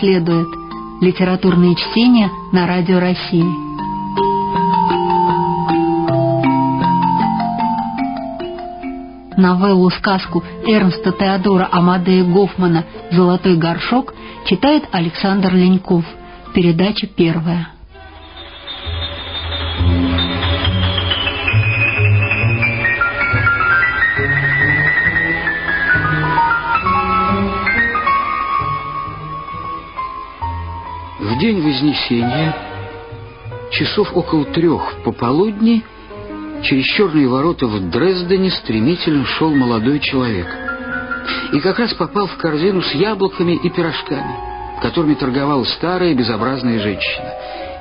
следует. Литературные чтения на Радио России. Новеллу-сказку Эрнста Теодора Амадея Гофмана «Золотой горшок» читает Александр Леньков. Передача первая. Вознесения, часов около трех пополудни, через черные ворота в Дрездене стремительно шел молодой человек. И как раз попал в корзину с яблоками и пирожками, которыми торговала старая безобразная женщина.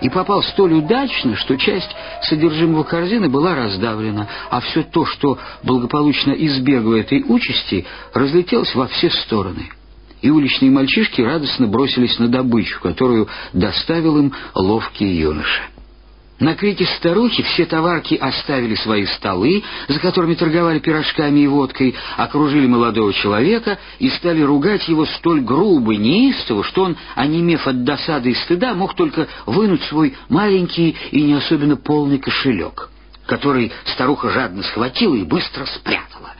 И попал столь удачно, что часть содержимого корзины была раздавлена, а все то, что благополучно избегло этой участи, разлетелось во все стороны и уличные мальчишки радостно бросились на добычу, которую доставил им ловкий юноша. На крики старухи все товарки оставили свои столы, за которыми торговали пирожками и водкой, окружили молодого человека и стали ругать его столь грубо и неистово, что он, онемев от досады и стыда, мог только вынуть свой маленький и не особенно полный кошелек, который старуха жадно схватила и быстро спрятала.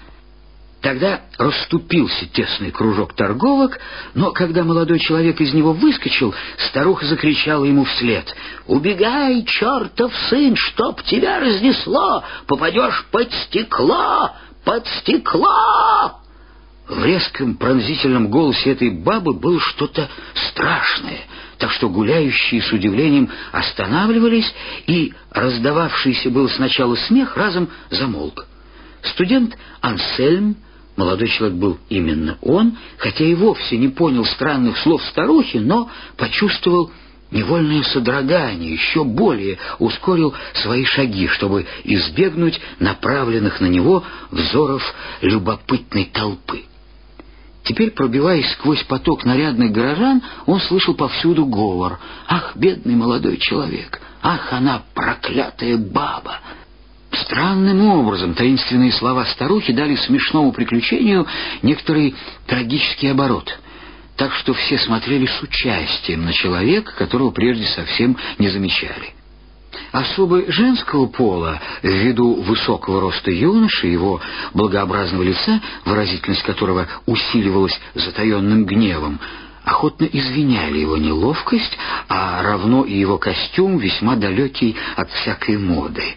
Тогда расступился тесный кружок торговок, но когда молодой человек из него выскочил, старуха закричала ему вслед. «Убегай, чертов сын, чтоб тебя разнесло! Попадешь под стекло! Под стекло!» В резком пронзительном голосе этой бабы было что-то страшное, так что гуляющие с удивлением останавливались, и раздававшийся был сначала смех разом замолк. Студент Ансельм Молодой человек был именно он, хотя и вовсе не понял странных слов старухи, но почувствовал невольное содрогание, еще более ускорил свои шаги, чтобы избегнуть направленных на него взоров любопытной толпы. Теперь, пробиваясь сквозь поток нарядных горожан, он слышал повсюду говор. «Ах, бедный молодой человек! Ах, она проклятая баба! Странным образом таинственные слова старухи дали смешному приключению некоторый трагический оборот, так что все смотрели с участием на человека, которого прежде совсем не замечали. Особы женского пола, ввиду высокого роста юноши, его благообразного лица, выразительность которого усиливалась затаенным гневом, охотно извиняли его неловкость, а равно и его костюм, весьма далекий от всякой моды.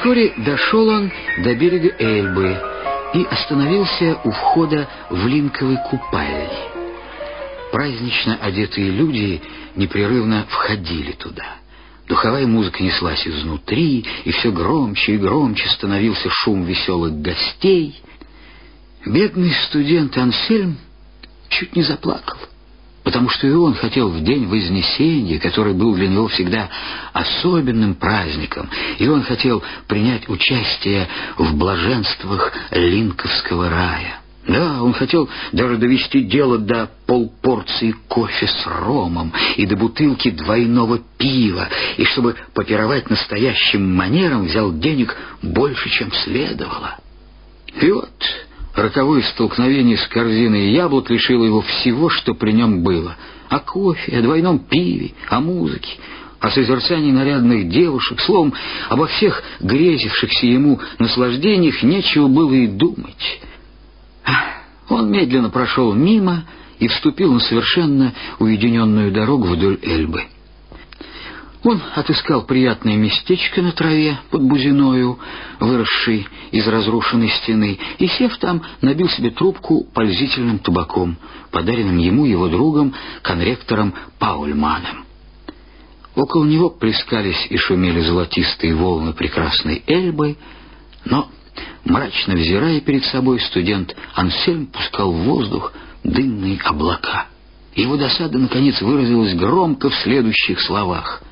Вскоре дошел он до берега Эльбы и остановился у входа в линковый купальни. Празднично одетые люди непрерывно входили туда. Духовая музыка неслась изнутри, и все громче и громче становился шум веселых гостей. Бедный студент Ансельм чуть не заплакал потому что и он хотел в день Вознесения, который был для него всегда особенным праздником, и он хотел принять участие в блаженствах Линковского рая. Да, он хотел даже довести дело до полпорции кофе с ромом и до бутылки двойного пива, и чтобы попировать настоящим манером, взял денег больше, чем следовало. И вот Роковое столкновение с корзиной яблок лишило его всего, что при нем было. О кофе, о двойном пиве, о музыке, о созерцании нарядных девушек, словом, обо всех грезившихся ему наслаждениях нечего было и думать. Он медленно прошел мимо и вступил на совершенно уединенную дорогу вдоль Эльбы. Он отыскал приятное местечко на траве под бузиною, выросшей из разрушенной стены, и, сев там, набил себе трубку пользительным табаком, подаренным ему его другом, конректором Паульманом. Около него плескались и шумели золотистые волны прекрасной Эльбы, но, мрачно взирая перед собой, студент Ансельм пускал в воздух дымные облака. Его досада, наконец, выразилась громко в следующих словах —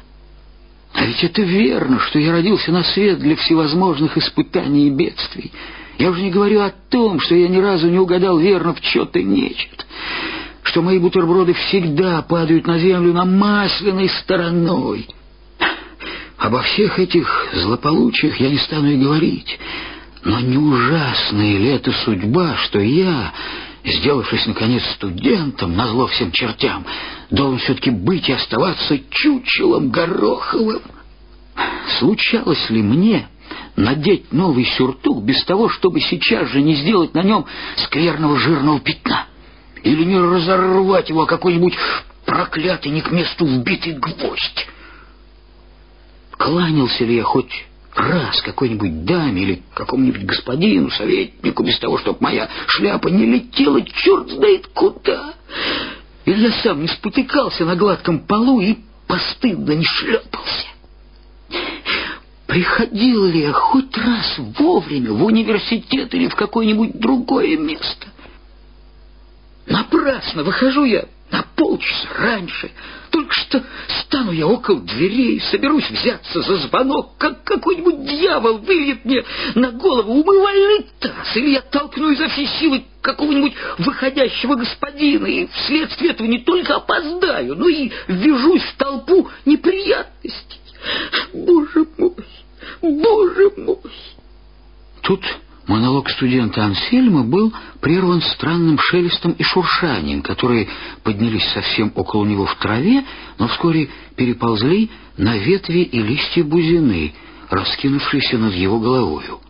а ведь это верно, что я родился на свет для всевозможных испытаний и бедствий. Я уже не говорю о том, что я ни разу не угадал верно в чё-то нечет, что мои бутерброды всегда падают на землю намасленной стороной. Обо всех этих злополучиях я не стану и говорить. Но не ужасная ли это судьба, что я, сделавшись, наконец, студентом, назло всем чертям, должен все-таки быть и оставаться чучелом Гороховым? Случалось ли мне надеть новый сюртук без того, чтобы сейчас же не сделать на нем скверного жирного пятна? Или не разорвать его какой-нибудь проклятый не к месту вбитый гвоздь? Кланялся ли я хоть раз какой-нибудь даме или какому-нибудь господину, советнику, без того, чтобы моя шляпа не летела черт знает куда? Или я сам не спотыкался на гладком полу и постыдно не шлепался? Приходил ли я хоть раз вовремя в университет или в какое-нибудь другое место? Напрасно выхожу я на полчаса раньше. Только что стану я около дверей, соберусь взяться за звонок, как какой-нибудь дьявол выльет мне на голову умывальный таз, или я толкну изо всей силы какого-нибудь выходящего господина, и вследствие этого не только опоздаю, но и ввяжусь в толпу неприятностей. Боже мой, боже мой! Тут Монолог студента Ансельма был прерван странным шелестом и шуршанием, которые поднялись совсем около него в траве, но вскоре переползли на ветви и листья бузины, раскинувшиеся над его головою.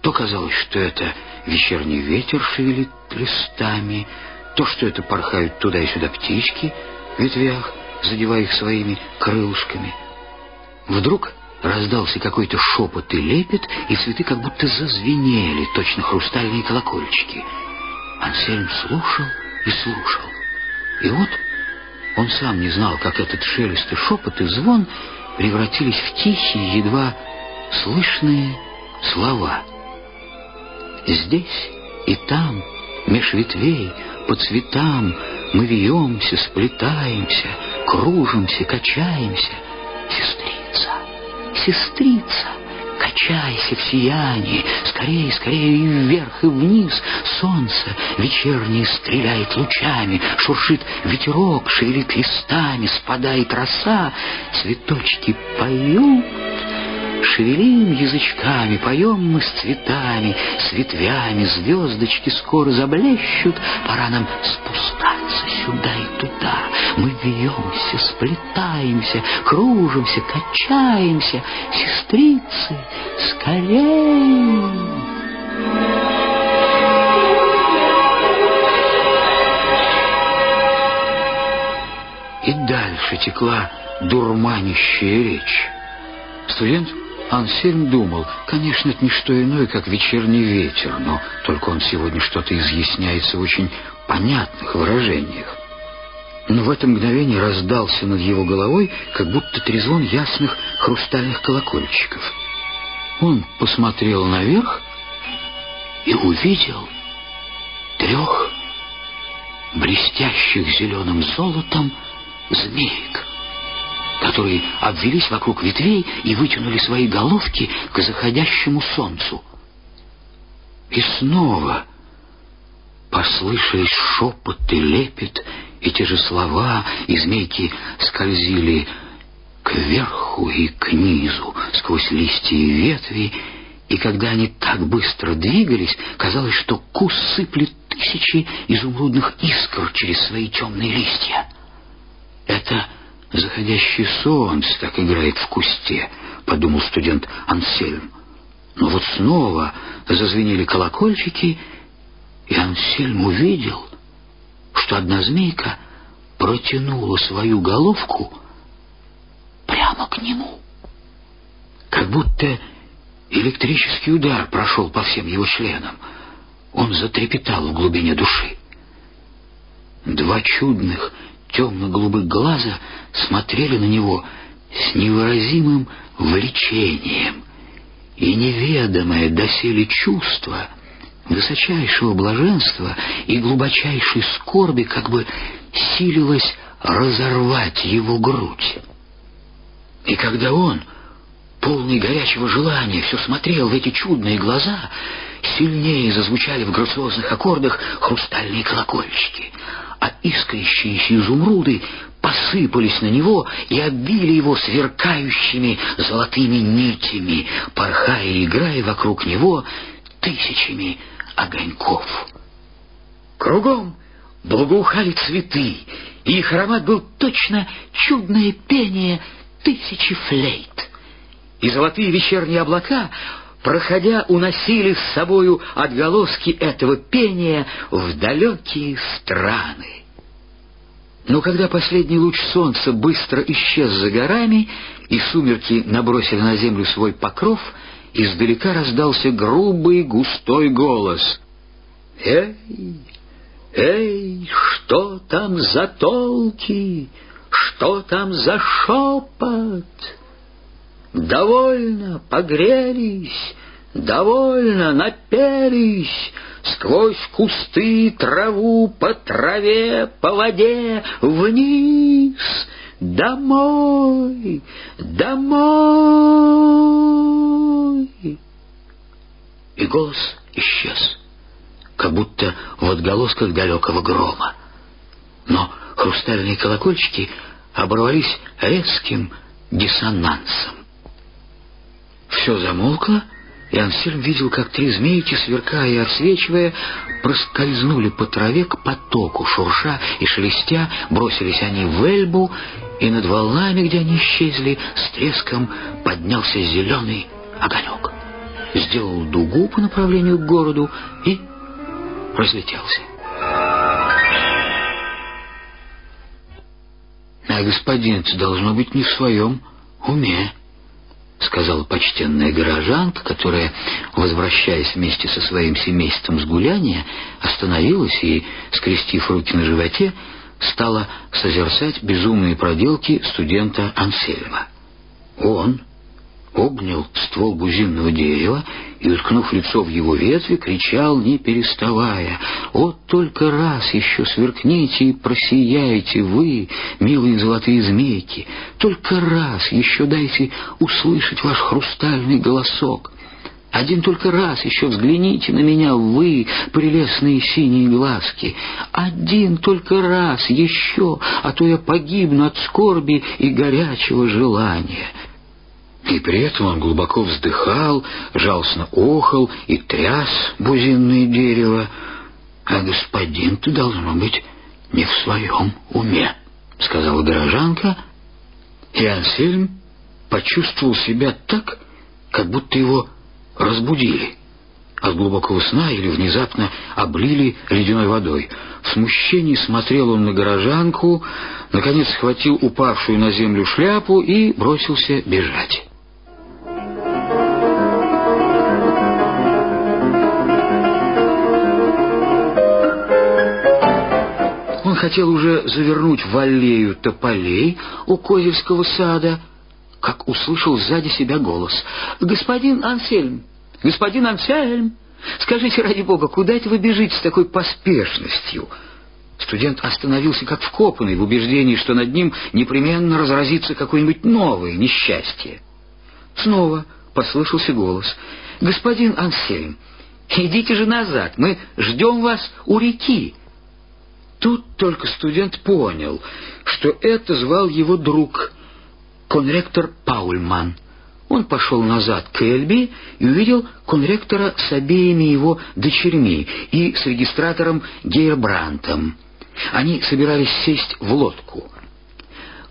То казалось, что это вечерний ветер шевелит листами, то, что это порхают туда и сюда птички в ветвях, задевая их своими крылышками. Вдруг Раздался какой-то шепот и лепет, и цветы как будто зазвенели, точно хрустальные колокольчики. Ансельм слушал и слушал. И вот он сам не знал, как этот шелест и шепот и звон превратились в тихие, едва слышные слова. Здесь и там, меж ветвей, по цветам, мы вьемся, сплетаемся, кружимся, качаемся. Сестрица, сестрица, качайся в сиянии, скорее, скорее и вверх, и вниз. Солнце вечернее стреляет лучами, шуршит ветерок, шевелит листами, спадает роса, цветочки поют. Шевелим язычками, поем мы с цветами, с ветвями, звездочки скоро заблещут, пора нам спускаться сюда и туда. Мы вьемся, сплетаемся, кружимся, качаемся. Сестрицы, скорей! И дальше текла дурманящая речь. Студент Ансельм думал, конечно, это не что иное, как вечерний ветер, но только он сегодня что-то изъясняется в очень понятных выражениях. Но в это мгновение раздался над его головой, как будто трезвон ясных хрустальных колокольчиков. Он посмотрел наверх и увидел трех блестящих зеленым золотом змеек которые обвелись вокруг ветвей и вытянули свои головки к заходящему солнцу. И снова послышались шепот и лепет, и те же слова, и змейки скользили кверху и к низу, сквозь листья и ветви, и когда они так быстро двигались, казалось, что кус сыплет тысячи изумрудных искр через свои темные листья. Это Заходящее солнце так играет в кусте, подумал студент Ансельм. Но вот снова зазвенели колокольчики, и Ансельм увидел, что одна змейка протянула свою головку прямо к нему. Как будто электрический удар прошел по всем его членам. Он затрепетал в глубине души. Два чудных темно-голубых глаза смотрели на него с невыразимым влечением, и неведомое доселе чувство высочайшего блаженства и глубочайшей скорби как бы силилось разорвать его грудь. И когда он, полный горячего желания, все смотрел в эти чудные глаза, сильнее зазвучали в грациозных аккордах хрустальные колокольчики — а искрящиеся изумруды посыпались на него и оббили его сверкающими золотыми нитями, порхая и играя вокруг него тысячами огоньков. Кругом благоухали цветы, и их аромат был точно чудное пение тысячи флейт. И золотые вечерние облака проходя, уносили с собою отголоски этого пения в далекие страны. Но когда последний луч солнца быстро исчез за горами, и сумерки набросили на землю свой покров, издалека раздался грубый густой голос. «Эй, эй, что там за толки? Что там за шепот?» Довольно погрелись, довольно напелись, Сквозь кусты, траву, по траве, по воде, Вниз, домой, домой. И голос исчез, как будто в отголосках далекого грома. Но хрустальные колокольчики оборвались резким диссонансом. Все замолкло, и Ансельм видел, как три змейки, сверкая и отсвечивая, проскользнули по траве к потоку, шурша и шелестя, бросились они в Эльбу, и над волнами, где они исчезли, с треском поднялся зеленый огонек. Сделал дугу по направлению к городу и разлетелся. А господин-то должно быть не в своем уме. — сказала почтенная горожанка, которая, возвращаясь вместе со своим семейством с гуляния, остановилась и, скрестив руки на животе, стала созерцать безумные проделки студента Ансельма. Он, обнял ствол бузинного дерева и, уткнув лицо в его ветви, кричал, не переставая, «Вот только раз еще сверкните и просияете вы, милые золотые змейки! Только раз еще дайте услышать ваш хрустальный голосок!» Один только раз еще взгляните на меня, вы, прелестные синие глазки. Один только раз еще, а то я погибну от скорби и горячего желания. И при этом он глубоко вздыхал, жалостно охал и тряс бузинное дерево. А господин-то, должно быть, не в своем уме, — сказала горожанка, и Ансельм почувствовал себя так, как будто его разбудили от глубокого сна или внезапно облили ледяной водой. В смущении смотрел он на горожанку, наконец схватил упавшую на землю шляпу и бросился бежать. Хотел уже завернуть в аллею тополей у Козельского сада, как услышал сзади себя голос. «Господин Ансельм! Господин Ансельм! Скажите, ради бога, куда это вы бежите с такой поспешностью?» Студент остановился как вкопанный в убеждении, что над ним непременно разразится какое-нибудь новое несчастье. Снова послышался голос. «Господин Ансельм, идите же назад, мы ждем вас у реки». Тут только студент понял, что это звал его друг, конректор Паульман. Он пошел назад к Эльби и увидел конректора с обеими его дочерьми и с регистратором Гейрбрантом. Они собирались сесть в лодку.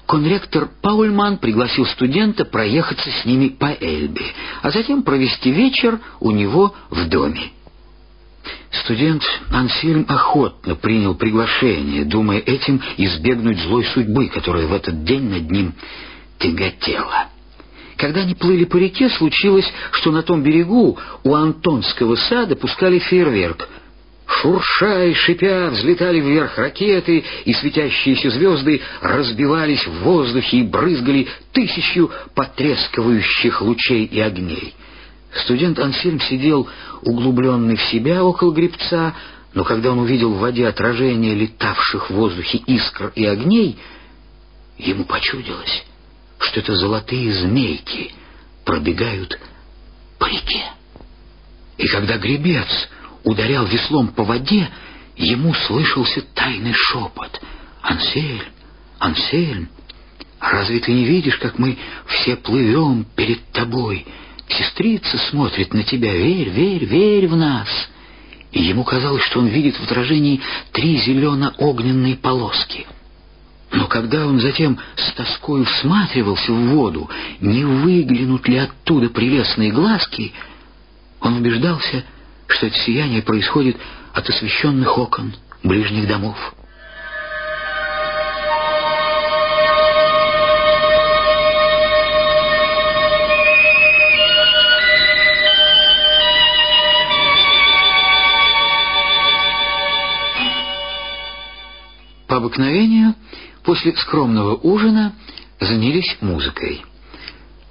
Конректор Паульман пригласил студента проехаться с ними по Эльбе, а затем провести вечер у него в доме. Студент Ансельм охотно принял приглашение, думая этим избегнуть злой судьбы, которая в этот день над ним тяготела. Когда они плыли по реке, случилось, что на том берегу у Антонского сада пускали фейерверк. Шурша и шипя взлетали вверх ракеты, и светящиеся звезды разбивались в воздухе и брызгали тысячу потрескивающих лучей и огней. Студент Ансельм сидел углубленный в себя около гребца, но когда он увидел в воде отражение летавших в воздухе искр и огней, ему почудилось, что это золотые змейки пробегают по реке. И когда гребец ударял веслом по воде, ему слышался тайный шепот. «Ансельм! Ансельм, разве ты не видишь, как мы все плывем перед тобой? Сестрица смотрит на тебя, верь, верь, верь в нас. И ему казалось, что он видит в отражении три зелено-огненные полоски. Но когда он затем с тоской всматривался в воду, не выглянут ли оттуда прелестные глазки, он убеждался, что это сияние происходит от освещенных окон ближних домов. По обыкновению, после скромного ужина занялись музыкой.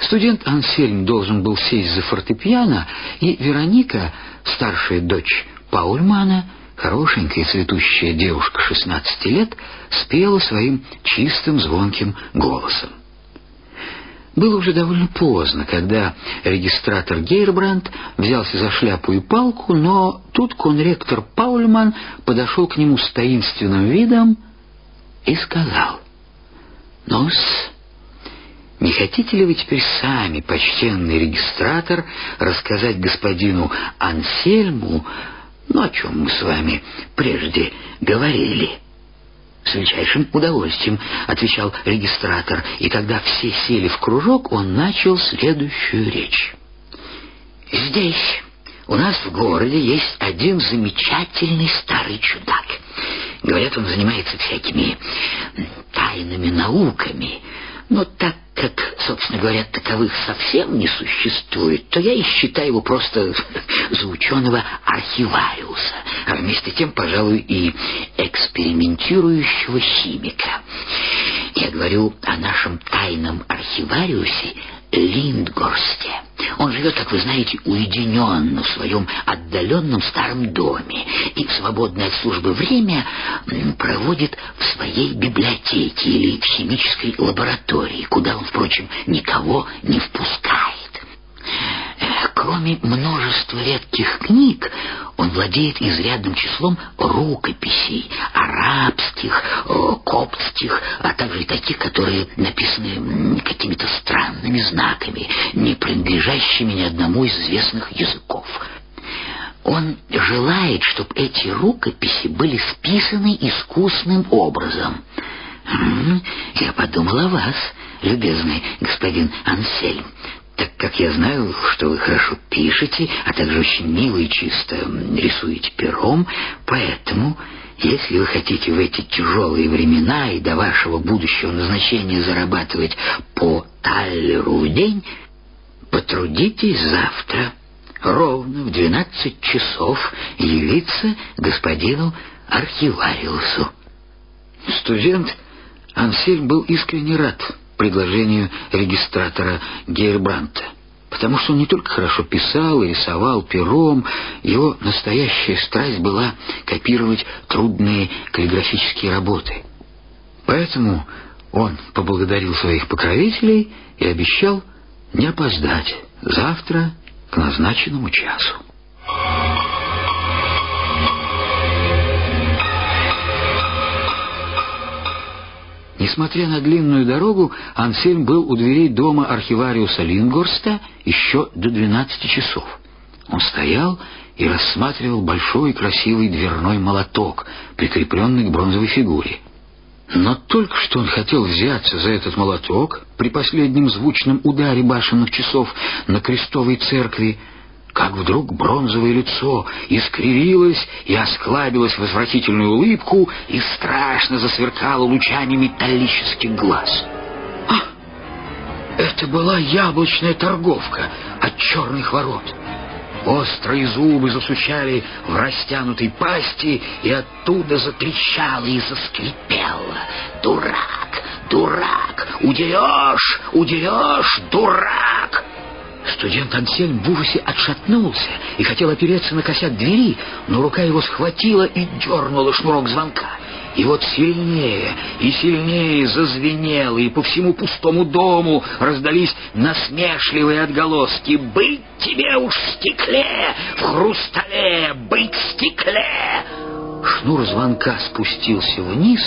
Студент Ансельм должен был сесть за фортепиано, и Вероника, старшая дочь Паульмана, хорошенькая цветущая девушка 16 лет, спела своим чистым звонким голосом. Было уже довольно поздно, когда регистратор Гейрбранд взялся за шляпу и палку, но тут конректор Паульман подошел к нему с таинственным видом и сказал, «Ну-с, не хотите ли вы теперь сами, почтенный регистратор, рассказать господину Ансельму, ну, о чем мы с вами прежде говорили?» «С величайшим удовольствием», — отвечал регистратор, и когда все сели в кружок, он начал следующую речь. «Здесь, у нас в городе, есть один замечательный старый чудак. Говорят, он занимается всякими тайными науками, но так как, собственно говоря, таковых совсем не существует, то я и считаю его просто за ученого архивариуса, а вместе тем, пожалуй, и экспериментирующего химика. Я говорю о нашем тайном архивариусе Линдгорсте. Он живет, как вы знаете, уединенно в своем отдаленном старом доме и в свободное от службы время проводит в своей библиотеке или в химической лаборатории, куда он, впрочем, никого не впускает. Кроме множества редких книг, он владеет изрядным числом рукописей, арабских, коптских, а также таких, которые написаны какими-то странными знаками, не принадлежащими ни одному из известных языков. Он желает, чтобы эти рукописи были списаны искусным образом. Я подумал о вас, любезный господин Ансельм так как я знаю, что вы хорошо пишете, а также очень мило и чисто рисуете пером, поэтому, если вы хотите в эти тяжелые времена и до вашего будущего назначения зарабатывать по таллеру в день, потрудитесь завтра ровно в двенадцать часов явиться господину архивариусу. Студент Ансельм был искренне рад предложению регистратора Гейрбранта, потому что он не только хорошо писал и рисовал пером, его настоящая страсть была копировать трудные каллиграфические работы. Поэтому он поблагодарил своих покровителей и обещал не опоздать завтра к назначенному часу. Несмотря на длинную дорогу, Ансельм был у дверей дома архивариуса Лингорста еще до двенадцати часов. Он стоял и рассматривал большой красивый дверной молоток, прикрепленный к бронзовой фигуре. Но только что он хотел взяться за этот молоток при последнем звучном ударе башенных часов на крестовой церкви, как вдруг бронзовое лицо искривилось и осклабилось в возвратительную улыбку и страшно засверкало лучами металлических глаз. А! Это была яблочная торговка от черных ворот. Острые зубы засучали в растянутой пасти, и оттуда затрещало и заскрипело. «Дурак! Дурак! Удерешь! Удерешь! Дурак!» Студент Ансельм в ужасе отшатнулся и хотел опереться на косяк двери, но рука его схватила и дернула шнурок звонка. И вот сильнее и сильнее зазвенело, и по всему пустому дому раздались насмешливые отголоски. «Быть тебе уж в стекле, в хрустале, быть в стекле!» Шнур звонка спустился вниз,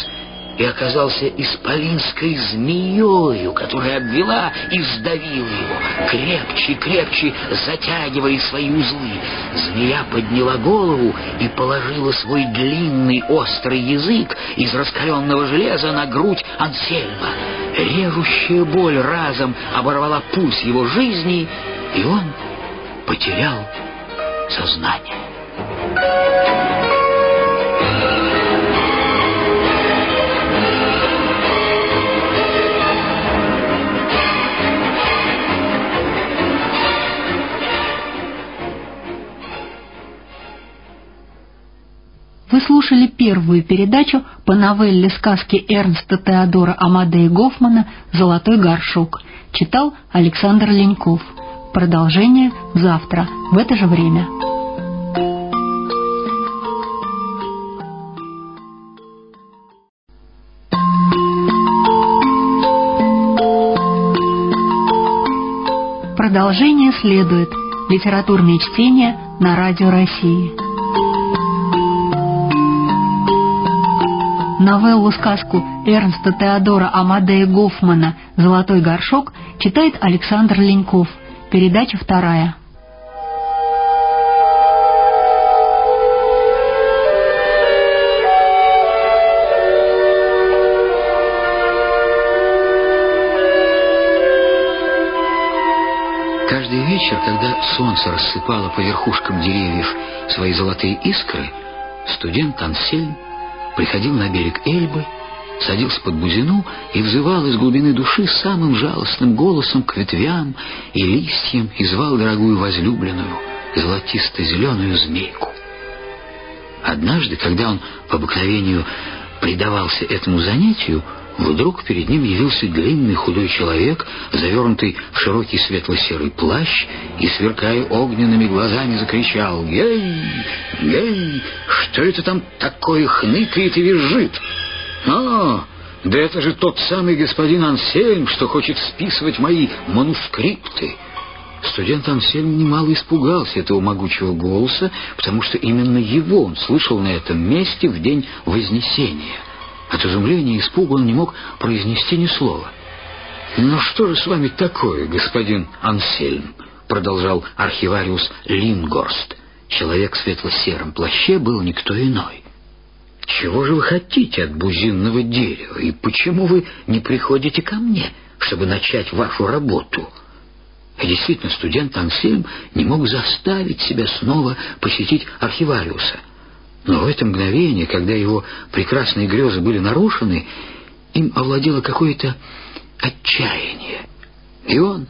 и оказался исполинской змеёю, которая обвела и сдавила его, крепче крепче затягивая свои узлы. Змея подняла голову и положила свой длинный острый язык из раскаленного железа на грудь Ансельма. Режущая боль разом оборвала пульс его жизни, и он потерял сознание. Вы слушали первую передачу по новелле сказки Эрнста Теодора Амадея Гофмана «Золотой горшок». Читал Александр Леньков. Продолжение завтра в это же время. Продолжение следует. Литературные чтения на Радио России. Новеллу-сказку Эрнста Теодора Амадея Гофмана «Золотой горшок» читает Александр Леньков. Передача вторая. Каждый вечер, когда солнце рассыпало по верхушкам деревьев свои золотые искры, студент Ансельм приходил на берег Эльбы, садился под бузину и взывал из глубины души самым жалостным голосом к ветвям и листьям и звал дорогую возлюбленную, золотисто-зеленую змейку. Однажды, когда он по обыкновению предавался этому занятию, Вдруг перед ним явился длинный худой человек, завернутый в широкий светло-серый плащ, и, сверкая огненными глазами, закричал «Гей! Гей! Что это там такое хныкает и визжит?» «А, да это же тот самый господин Ансельм, что хочет списывать мои манускрипты!» Студент Ансельм немало испугался этого могучего голоса, потому что именно его он слышал на этом месте в день Вознесения. От изумления и испуга он не мог произнести ни слова. «Ну что же с вами такое, господин Ансельм?» продолжал архивариус Лингорст. Человек в светло-сером плаще был никто иной. «Чего же вы хотите от бузинного дерева, и почему вы не приходите ко мне, чтобы начать вашу работу?» И действительно, студент Ансельм не мог заставить себя снова посетить архивариуса. Но в это мгновение, когда его прекрасные грезы были нарушены, им овладело какое-то отчаяние. И он,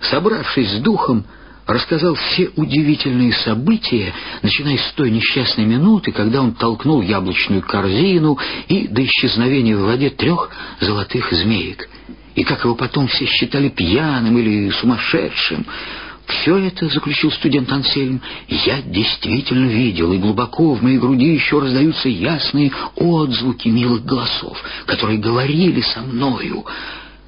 собравшись с духом, рассказал все удивительные события, начиная с той несчастной минуты, когда он толкнул яблочную корзину и до исчезновения в воде трех золотых змеек. И как его потом все считали пьяным или сумасшедшим, все это, заключил студент Ансельм, я действительно видел, и глубоко в моей груди еще раздаются ясные отзвуки милых голосов, которые говорили со мною.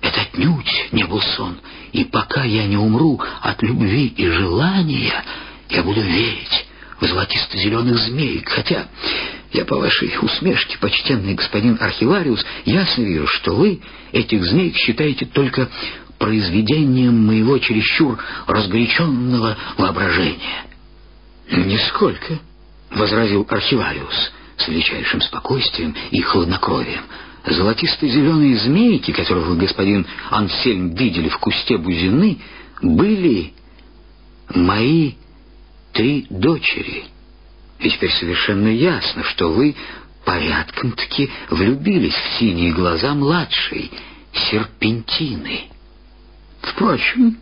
Это отнюдь не был сон, и пока я не умру от любви и желания, я буду верить в золотисто-зеленых змей, хотя я по вашей усмешке, почтенный господин архивариус, ясно вижу, что вы этих змей считаете только произведением моего чересчур разгоряченного воображения. «Нисколько», — возразил архивариус с величайшим спокойствием и хладнокровием. «Золотисто-зеленые змейки, которых вы, господин Ансельм, видели в кусте бузины, были мои три дочери. И теперь совершенно ясно, что вы порядком-таки влюбились в синие глаза младшей, серпентины». Впрочем,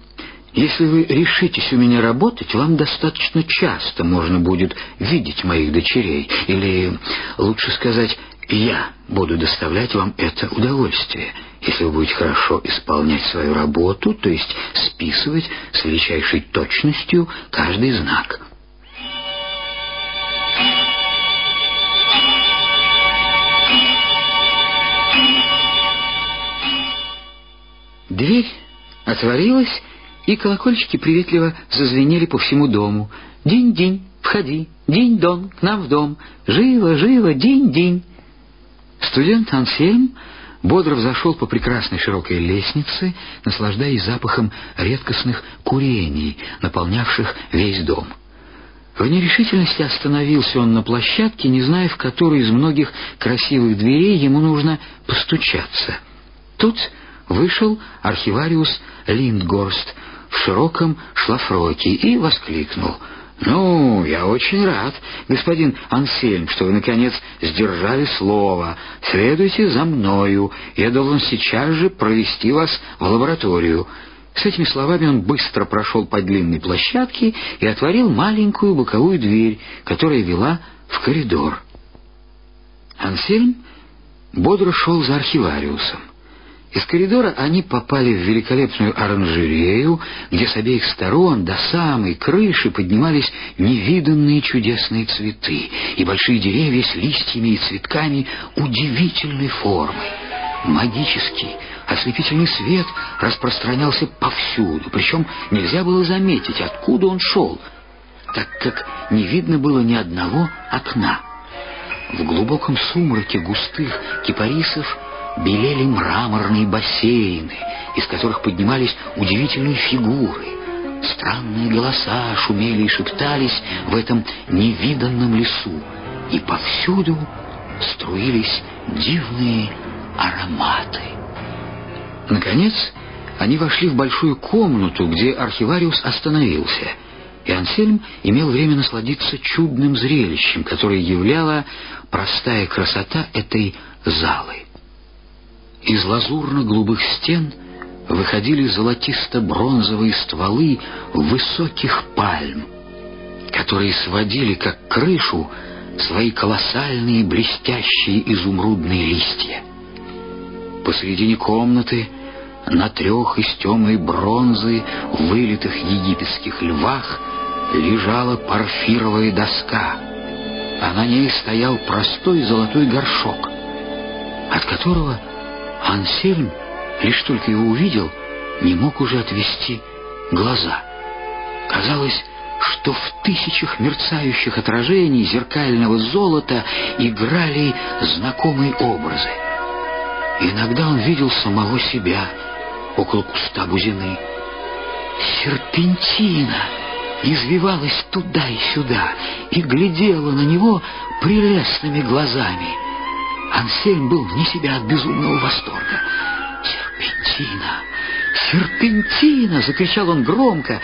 если вы решитесь у меня работать, вам достаточно часто можно будет видеть моих дочерей. Или, лучше сказать, я буду доставлять вам это удовольствие, если вы будете хорошо исполнять свою работу, то есть списывать с величайшей точностью каждый знак. Дверь отворилась, и колокольчики приветливо зазвенели по всему дому. «Динь-динь, входи, динь-дон, к нам в дом, живо, живо, динь-динь». Студент Ансельм бодро взошел по прекрасной широкой лестнице, наслаждаясь запахом редкостных курений, наполнявших весь дом. В нерешительности остановился он на площадке, не зная, в которую из многих красивых дверей ему нужно постучаться. Тут вышел архивариус Линдгорст в широком шлафроке и воскликнул — «Ну, я очень рад, господин Ансельм, что вы, наконец, сдержали слово. Следуйте за мною. Я должен сейчас же провести вас в лабораторию». С этими словами он быстро прошел по длинной площадке и отворил маленькую боковую дверь, которая вела в коридор. Ансельм бодро шел за архивариусом. Из коридора они попали в великолепную оранжерею, где с обеих сторон до самой крыши поднимались невиданные чудесные цветы и большие деревья с листьями и цветками удивительной формы. Магический, ослепительный свет распространялся повсюду, причем нельзя было заметить, откуда он шел, так как не видно было ни одного окна. В глубоком сумраке густых кипарисов белели мраморные бассейны, из которых поднимались удивительные фигуры. Странные голоса шумели и шептались в этом невиданном лесу, и повсюду струились дивные ароматы. Наконец, они вошли в большую комнату, где архивариус остановился, и Ансельм имел время насладиться чудным зрелищем, которое являла простая красота этой залы. Из лазурно-голубых стен выходили золотисто-бронзовые стволы высоких пальм, которые сводили, как крышу, свои колоссальные блестящие изумрудные листья. Посредине комнаты на трех из темной бронзы, вылитых египетских львах, лежала парфировая доска, а на ней стоял простой золотой горшок, от которого Ансельм, лишь только его увидел, не мог уже отвести глаза. Казалось, что в тысячах мерцающих отражений зеркального золота играли знакомые образы. Иногда он видел самого себя около куста бузины. Серпентина извивалась туда и сюда и глядела на него прелестными глазами — Ансельм был вне себя от безумного восторга. «Серпентина! Серпентина!» — закричал он громко,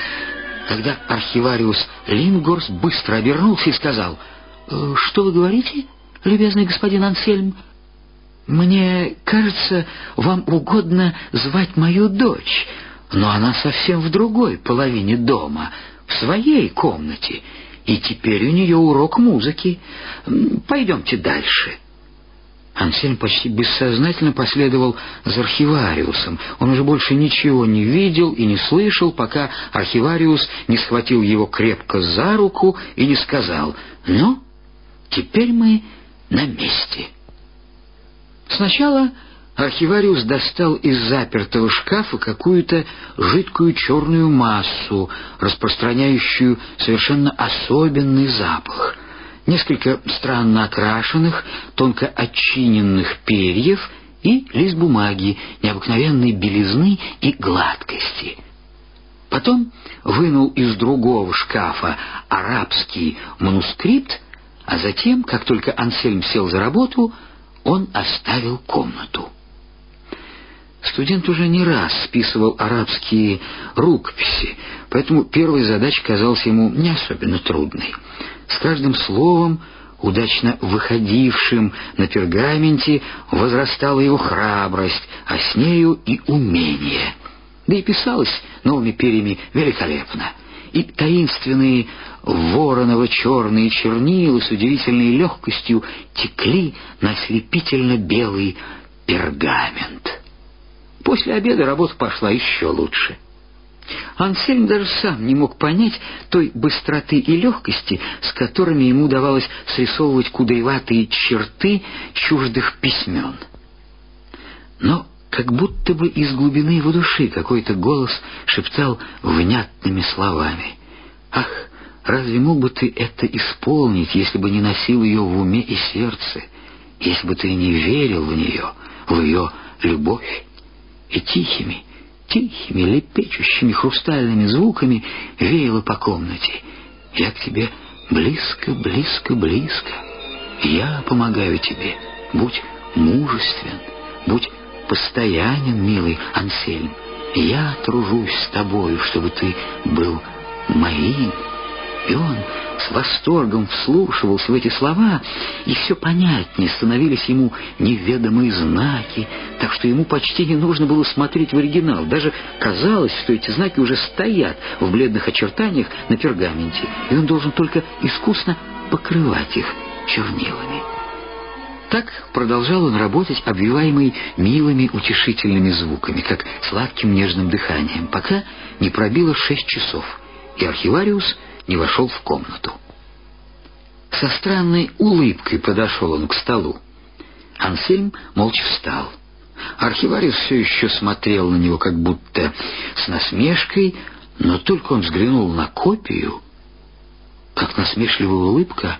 когда архивариус Лингорс быстро обернулся и сказал, «Э, «Что вы говорите, любезный господин Ансельм?» «Мне кажется, вам угодно звать мою дочь, но она совсем в другой половине дома, в своей комнате, и теперь у нее урок музыки. Пойдемте дальше». Ансельм почти бессознательно последовал за архивариусом. Он уже больше ничего не видел и не слышал, пока архивариус не схватил его крепко за руку и не сказал «Ну, теперь мы на месте». Сначала архивариус достал из запертого шкафа какую-то жидкую черную массу, распространяющую совершенно особенный запах — несколько странно окрашенных, тонко отчиненных перьев и лист бумаги необыкновенной белизны и гладкости. Потом вынул из другого шкафа арабский манускрипт, а затем, как только Ансельм сел за работу, он оставил комнату. Студент уже не раз списывал арабские рукописи, поэтому первая задача казалась ему не особенно трудной. С каждым словом, удачно выходившим на пергаменте, возрастала его храбрость, а с нею и умение. Да и писалось новыми перьями великолепно. И таинственные вороново-черные чернила с удивительной легкостью текли на ослепительно-белый пергамент. После обеда работа пошла еще лучше — Ансельм даже сам не мог понять той быстроты и легкости, с которыми ему удавалось срисовывать кудреватые черты чуждых письмен. Но как будто бы из глубины его души какой-то голос шептал внятными словами. «Ах, разве мог бы ты это исполнить, если бы не носил ее в уме и сердце? если бы ты не верил в нее, в ее любовь. И тихими, тихими, лепечущими хрустальными звуками веяло по комнате. Я к тебе близко, близко, близко. Я помогаю тебе. Будь мужествен, будь постоянен, милый Ансельм. Я тружусь с тобою, чтобы ты был моим. И он с восторгом вслушивался в эти слова, и все понятнее становились ему неведомые знаки, так что ему почти не нужно было смотреть в оригинал. Даже казалось, что эти знаки уже стоят в бледных очертаниях на пергаменте, и он должен только искусно покрывать их чернилами. Так продолжал он работать, обвиваемый милыми утешительными звуками, как сладким нежным дыханием, пока не пробило шесть часов, и архивариус не вошел в комнату. Со странной улыбкой подошел он к столу. Ансельм молча встал. Архивариус все еще смотрел на него как будто с насмешкой, но только он взглянул на копию, как насмешливая улыбка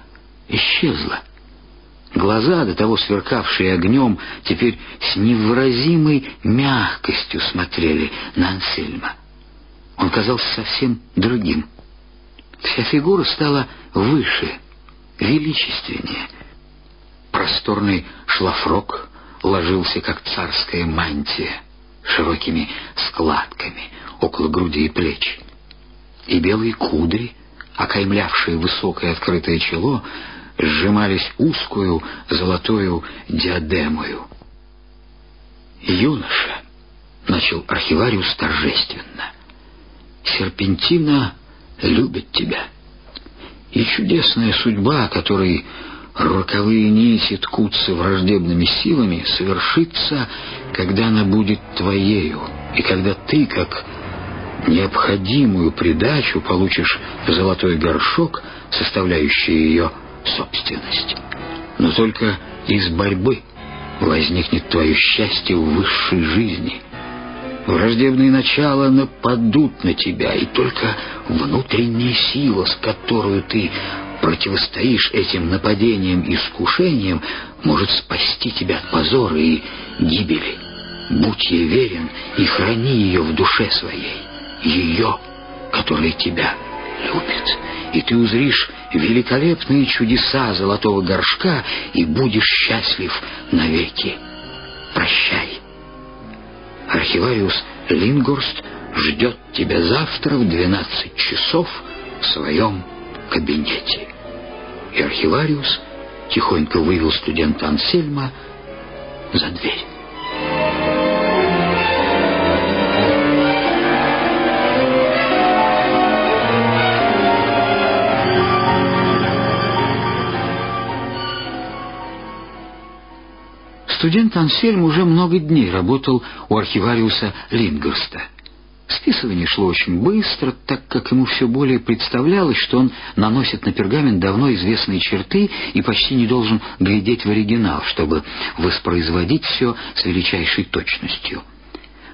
исчезла. Глаза, до того сверкавшие огнем, теперь с невыразимой мягкостью смотрели на Ансельма. Он казался совсем другим. Вся фигура стала выше, величественнее. Просторный шлафрок ложился, как царская мантия, широкими складками около груди и плеч. И белые кудри, окаймлявшие высокое открытое чело, сжимались узкую золотую диадемою. «Юноша», — начал архивариус торжественно, — «серпентина любит тебя. И чудесная судьба, которой роковые нити ткутся враждебными силами, совершится, когда она будет твоею, и когда ты, как необходимую придачу, получишь золотой горшок, составляющий ее собственность. Но только из борьбы возникнет твое счастье в высшей жизни. Враждебные начала нападут на тебя, и только внутренняя сила, с которой ты противостоишь этим нападениям и искушениям, может спасти тебя от позора и гибели. Будь ей верен и храни ее в душе своей, ее, которая тебя любит, и ты узришь великолепные чудеса золотого горшка и будешь счастлив навеки. Прощай. Архивариус Лингорст ждет тебя завтра в двенадцать часов в своем кабинете. И архивариус тихонько вывел студента Ансельма за дверь. Студент Ансельм уже много дней работал у архивариуса Лингерста. Списывание шло очень быстро, так как ему все более представлялось, что он наносит на пергамент давно известные черты и почти не должен глядеть в оригинал, чтобы воспроизводить все с величайшей точностью.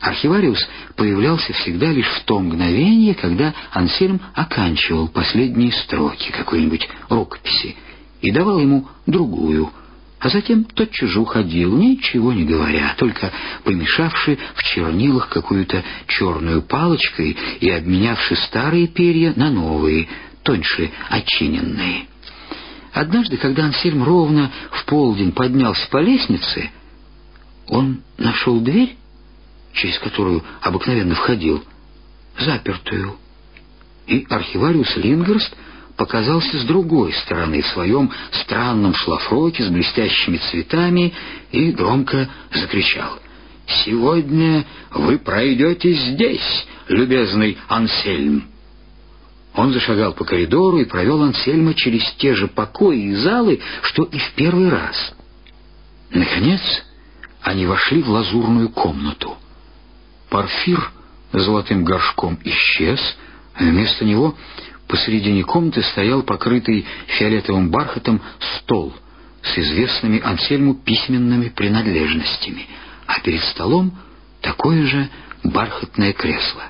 Архивариус появлялся всегда лишь в том мгновении, когда Ансельм оканчивал последние строки какой-нибудь рукописи и давал ему другую – а затем тотчас же уходил, ничего не говоря, только помешавши в чернилах какую-то черную палочкой и обменявши старые перья на новые, тоньше очиненные. Однажды, когда Ансельм ровно в полдень поднялся по лестнице, он нашел дверь, через которую обыкновенно входил, запертую, и архивариус Лингерст показался с другой стороны в своем странном шлафроке с блестящими цветами и громко закричал. «Сегодня вы пройдете здесь, любезный Ансельм!» Он зашагал по коридору и провел Ансельма через те же покои и залы, что и в первый раз. Наконец, они вошли в лазурную комнату. Парфир золотым горшком исчез, а вместо него Посредине комнаты стоял покрытый фиолетовым бархатом стол с известными Ансельму письменными принадлежностями, а перед столом такое же бархатное кресло.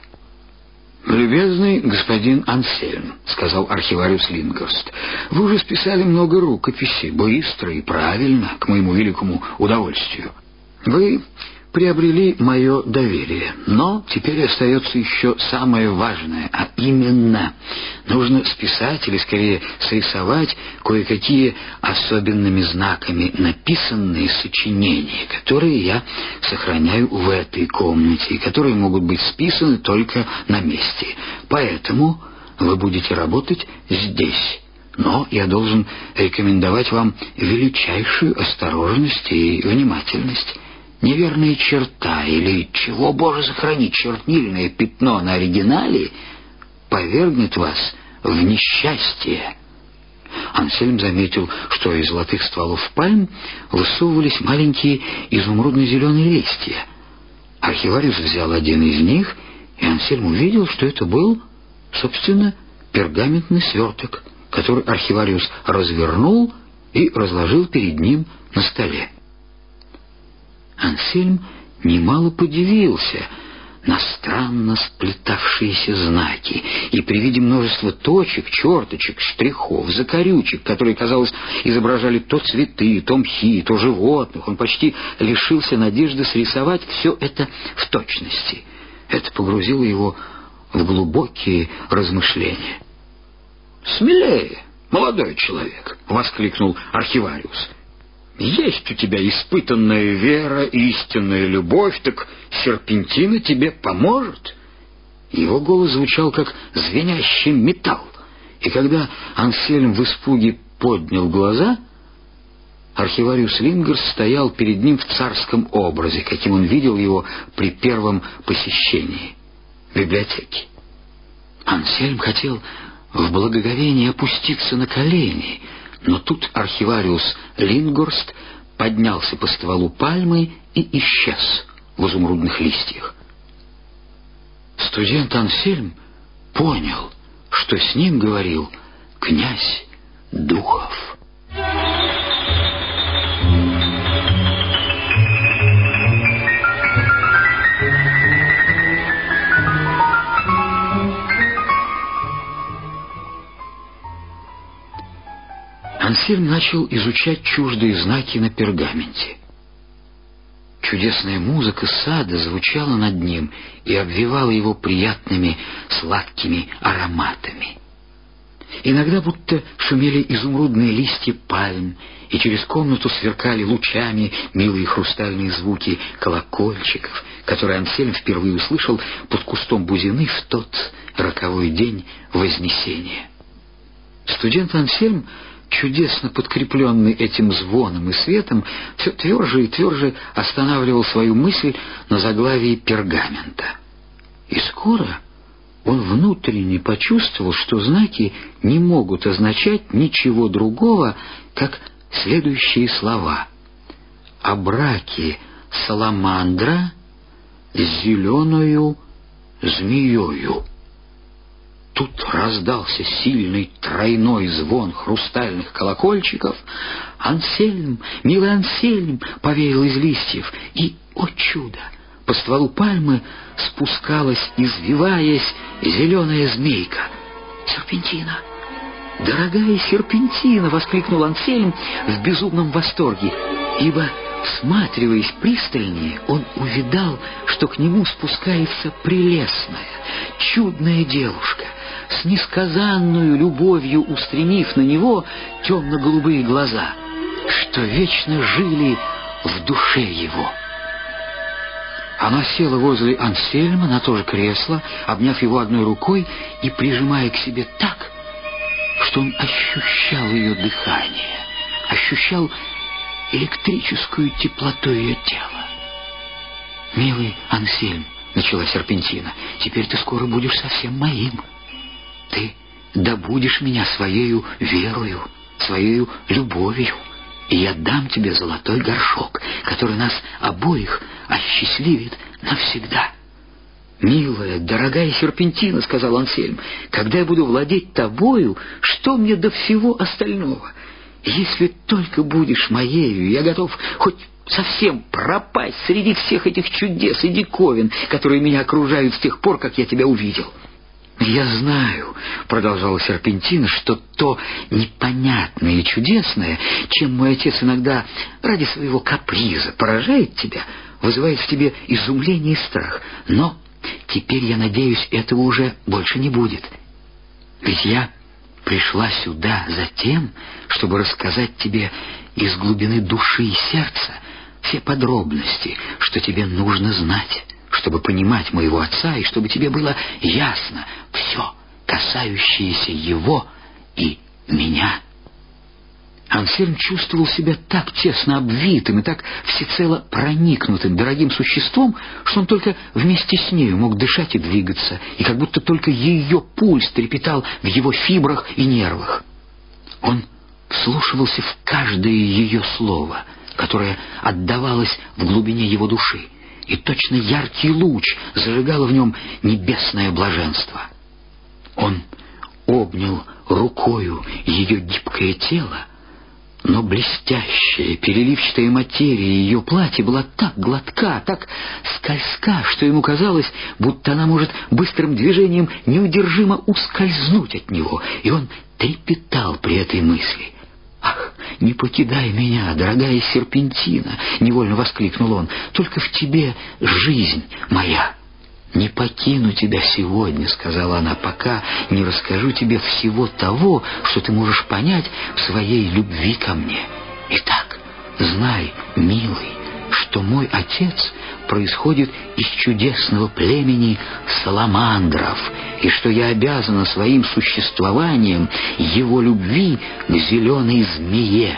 «Любезный господин Ансельм», — сказал архивариус Лингерст, — «вы уже списали много рукописей, быстро и правильно, к моему великому удовольствию. Вы приобрели мое доверие. Но теперь остается еще самое важное, а именно нужно списать или скорее срисовать кое-какие особенными знаками написанные сочинения, которые я сохраняю в этой комнате и которые могут быть списаны только на месте. Поэтому вы будете работать здесь. Но я должен рекомендовать вам величайшую осторожность и внимательность неверная черта или, чего, Боже сохрани, чернильное пятно на оригинале повергнет вас в несчастье. Ансельм заметил, что из золотых стволов пальм высовывались маленькие изумрудно-зеленые листья. Архивариус взял один из них, и Ансельм увидел, что это был, собственно, пергаментный сверток, который архивариус развернул и разложил перед ним на столе. Ансельм немало подивился на странно сплетавшиеся знаки, и при виде множества точек, черточек, штрихов, закорючек, которые, казалось, изображали то цветы, то мхи, то животных, он почти лишился надежды срисовать все это в точности. Это погрузило его в глубокие размышления. «Смелее, молодой человек!» — воскликнул архивариус. Есть у тебя испытанная вера, истинная любовь, так серпентина тебе поможет. Его голос звучал, как звенящий металл. И когда Ансельм в испуге поднял глаза, архивариус Лингер стоял перед ним в царском образе, каким он видел его при первом посещении библиотеки. Ансельм хотел в благоговении опуститься на колени — но тут архивариус Лингорст поднялся по стволу пальмы и исчез в изумрудных листьях. Студент Ансельм понял, что с ним говорил князь Духов. Ансельм начал изучать чуждые знаки на пергаменте. Чудесная музыка сада звучала над ним и обвивала его приятными сладкими ароматами. Иногда будто шумели изумрудные листья пальм, и через комнату сверкали лучами милые хрустальные звуки колокольчиков, которые Ансельм впервые услышал под кустом бузины в тот роковой день Вознесения. Студент Ансельм чудесно подкрепленный этим звоном и светом, все тверже и тверже останавливал свою мысль на заглавии пергамента. И скоро он внутренне почувствовал, что знаки не могут означать ничего другого, как следующие слова. «О браке саламандра с зеленою змеёю». Тут раздался сильный тройной звон хрустальных колокольчиков. Ансельм, милый Ансельм, повеял из листьев, и, о чудо, по стволу пальмы спускалась, извиваясь, зеленая змейка. «Серпентина! Дорогая серпентина!» — воскликнул Ансельм в безумном восторге, ибо Всматриваясь пристальнее, он увидал, что к нему спускается прелестная, чудная девушка, с несказанную любовью устремив на него темно-голубые глаза, что вечно жили в душе его. Она села возле Ансельма на то же кресло, обняв его одной рукой и прижимая к себе так, что он ощущал ее дыхание, ощущал электрическую теплоту ее тела. «Милый Ансельм», — начала Серпентина, — «теперь ты скоро будешь совсем моим. Ты добудешь меня своею верою, своею любовью, и я дам тебе золотой горшок, который нас обоих осчастливит навсегда». «Милая, дорогая Серпентина», — сказал Ансельм, — «когда я буду владеть тобою, что мне до всего остального? Если только будешь моею, я готов хоть совсем пропасть среди всех этих чудес и диковин, которые меня окружают с тех пор, как я тебя увидел. «Я знаю», — продолжала Серпентина, — «что то непонятное и чудесное, чем мой отец иногда ради своего каприза поражает тебя, вызывает в тебе изумление и страх. Но теперь, я надеюсь, этого уже больше не будет. Ведь я пришла сюда за тем, чтобы рассказать тебе из глубины души и сердца все подробности, что тебе нужно знать» чтобы понимать моего отца и чтобы тебе было ясно все, касающееся его и меня. Ансельм чувствовал себя так тесно обвитым и так всецело проникнутым дорогим существом, что он только вместе с нею мог дышать и двигаться, и как будто только ее пульс трепетал в его фибрах и нервах. Он вслушивался в каждое ее слово, которое отдавалось в глубине его души, и точно яркий луч зажигало в нем небесное блаженство. Он обнял рукою ее гибкое тело, но блестящая, переливчатая материя ее платья была так гладка, так скользка, что ему казалось, будто она может быстрым движением неудержимо ускользнуть от него, и он трепетал при этой мысли. «Ах, не покидай меня, дорогая серпентина!» — невольно воскликнул он. «Только в тебе жизнь моя!» «Не покину тебя сегодня», — сказала она, — «пока не расскажу тебе всего того, что ты можешь понять в своей любви ко мне. Итак, знай, милый, что мой отец происходит из чудесного племени саламандров, и что я обязана своим существованием его любви к зеленой змее.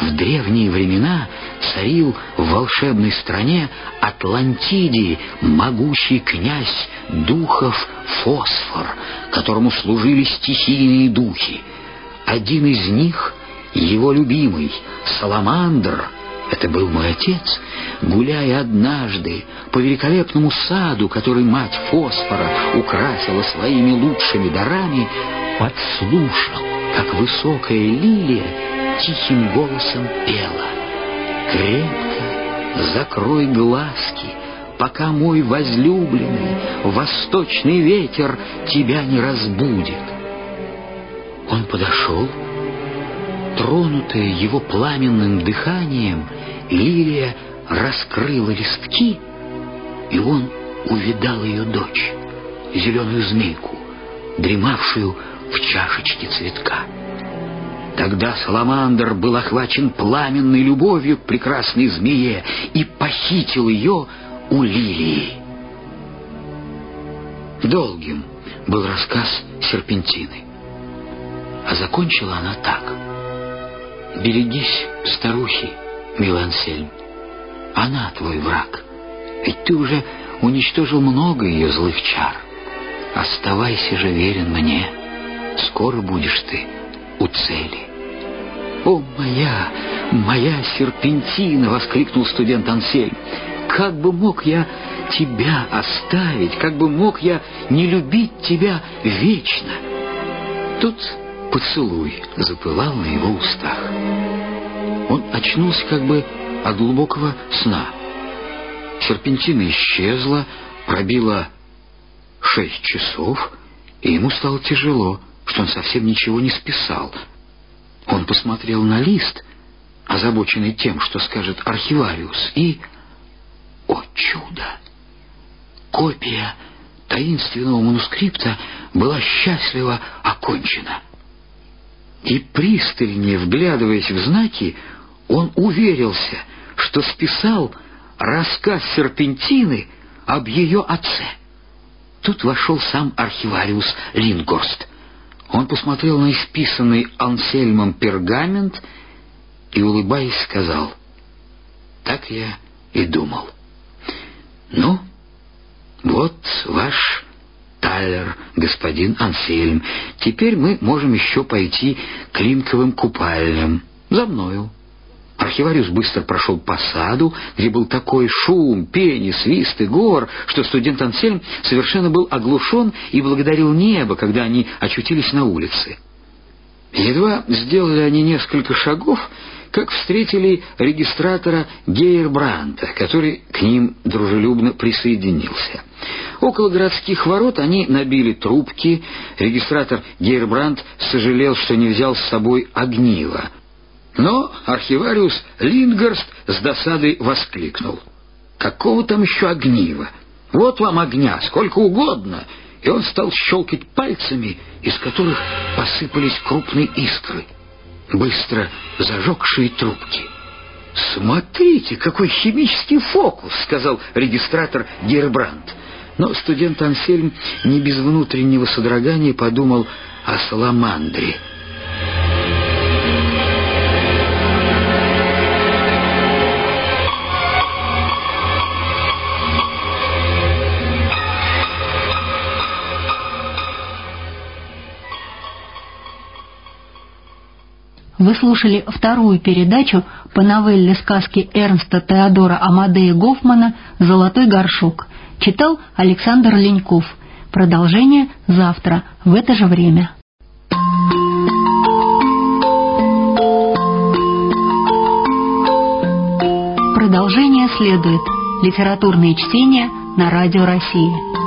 В древние времена царил в волшебной стране Атлантиде могучий князь духов Фосфор, которому служили стихийные духи. Один из них, его любимый, Саламандр, это был мой отец, гуляя однажды по великолепному саду, который мать Фосфора украсила своими лучшими дарами, подслушал, как высокая лилия тихим голосом пела. «Крепко закрой глазки, пока мой возлюбленный восточный ветер тебя не разбудит». Он подошел, тронутая его пламенным дыханием, лилия раскрыла листки, и он увидал ее дочь, зеленую змейку, дремавшую в чашечке цветка. Тогда Саламандр был охвачен пламенной любовью к прекрасной змее и похитил ее у лилии. Долгим был рассказ Серпентины, а закончила она так. «Берегись, старухи, милый Ансельм, она твой враг, ведь ты уже уничтожил много ее злых чар. Оставайся же верен мне, скоро будешь ты у цели. «О, моя, моя серпентина!» — воскликнул студент Ансельм. «Как бы мог я тебя оставить, как бы мог я не любить тебя вечно!» Тут поцелуй запылал на его устах. Он очнулся как бы от глубокого сна. Серпентина исчезла, пробила шесть часов, и ему стало тяжело, что он совсем ничего не списал. Он посмотрел на лист, озабоченный тем, что скажет архивариус, и... О чудо! Копия таинственного манускрипта была счастливо окончена. И пристальнее вглядываясь в знаки, он уверился, что списал рассказ Серпентины об ее отце. Тут вошел сам архивариус Лингорст. Он посмотрел на исписанный Ансельмом пергамент и, улыбаясь, сказал, «Так я и думал. Ну, вот ваш Талер, господин Ансельм. Теперь мы можем еще пойти к линковым купальням. За мною». Архивариус быстро прошел по саду, где был такой шум, пение, свист и гор, что студент Ансельм совершенно был оглушен и благодарил небо, когда они очутились на улице. Едва сделали они несколько шагов, как встретили регистратора Гейербранта, который к ним дружелюбно присоединился. Около городских ворот они набили трубки. Регистратор Гейербрант сожалел, что не взял с собой огниво. Но архивариус Лингерст с досадой воскликнул. «Какого там еще огнива? Вот вам огня, сколько угодно!» И он стал щелкать пальцами, из которых посыпались крупные искры быстро зажегшие трубки. «Смотрите, какой химический фокус!» — сказал регистратор Гербранд. Но студент Ансельм не без внутреннего содрогания подумал о саламандре — Вы слушали вторую передачу по новелле сказки Эрнста Теодора Амадея Гофмана «Золотой горшок». Читал Александр Леньков. Продолжение завтра в это же время. Продолжение следует. Литературные чтения на Радио России.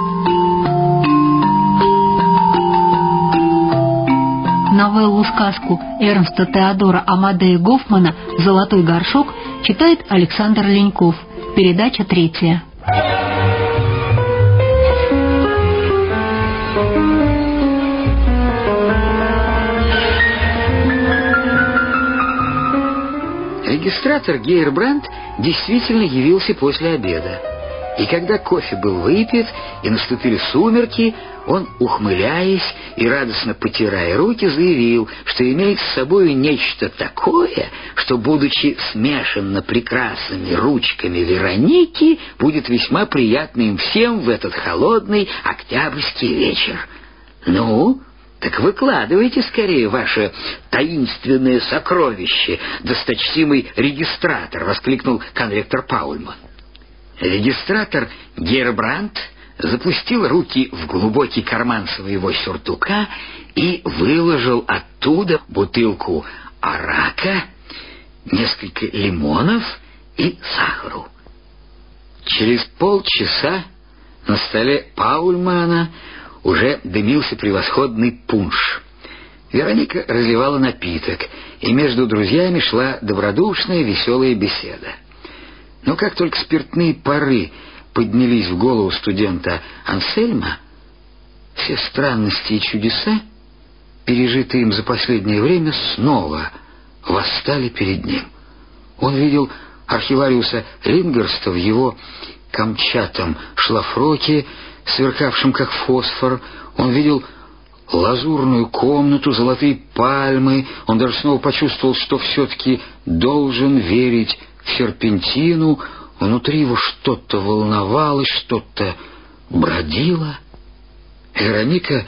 Новеллу-сказку Эрнста Теодора Амадея Гофмана «Золотой горшок» читает Александр Леньков. Передача третья. Регистратор Гейербранд действительно явился после обеда. И когда кофе был выпит и наступили сумерки, он, ухмыляясь и радостно потирая руки, заявил, что имеет с собой нечто такое, что, будучи смешанно прекрасными ручками Вероники, будет весьма приятно им всем в этот холодный октябрьский вечер. «Ну, так выкладывайте скорее ваше таинственное сокровище, досточтимый регистратор!» — воскликнул конректор Паульман. Регистратор Гербрандт запустил руки в глубокий карман своего сюртука и выложил оттуда бутылку арака, несколько лимонов и сахару. Через полчаса на столе Паульмана уже дымился превосходный пунш. Вероника разливала напиток, и между друзьями шла добродушная веселая беседа. Но как только спиртные пары поднялись в голову студента Ансельма, все странности и чудеса, пережитые им за последнее время, снова восстали перед ним. Он видел архивариуса Рингерста в его камчатом шлафроке, сверкавшем как фосфор. Он видел лазурную комнату, золотые пальмы. Он даже снова почувствовал, что все-таки должен верить серпентину, внутри его что-то волновалось, что-то бродило. Вероника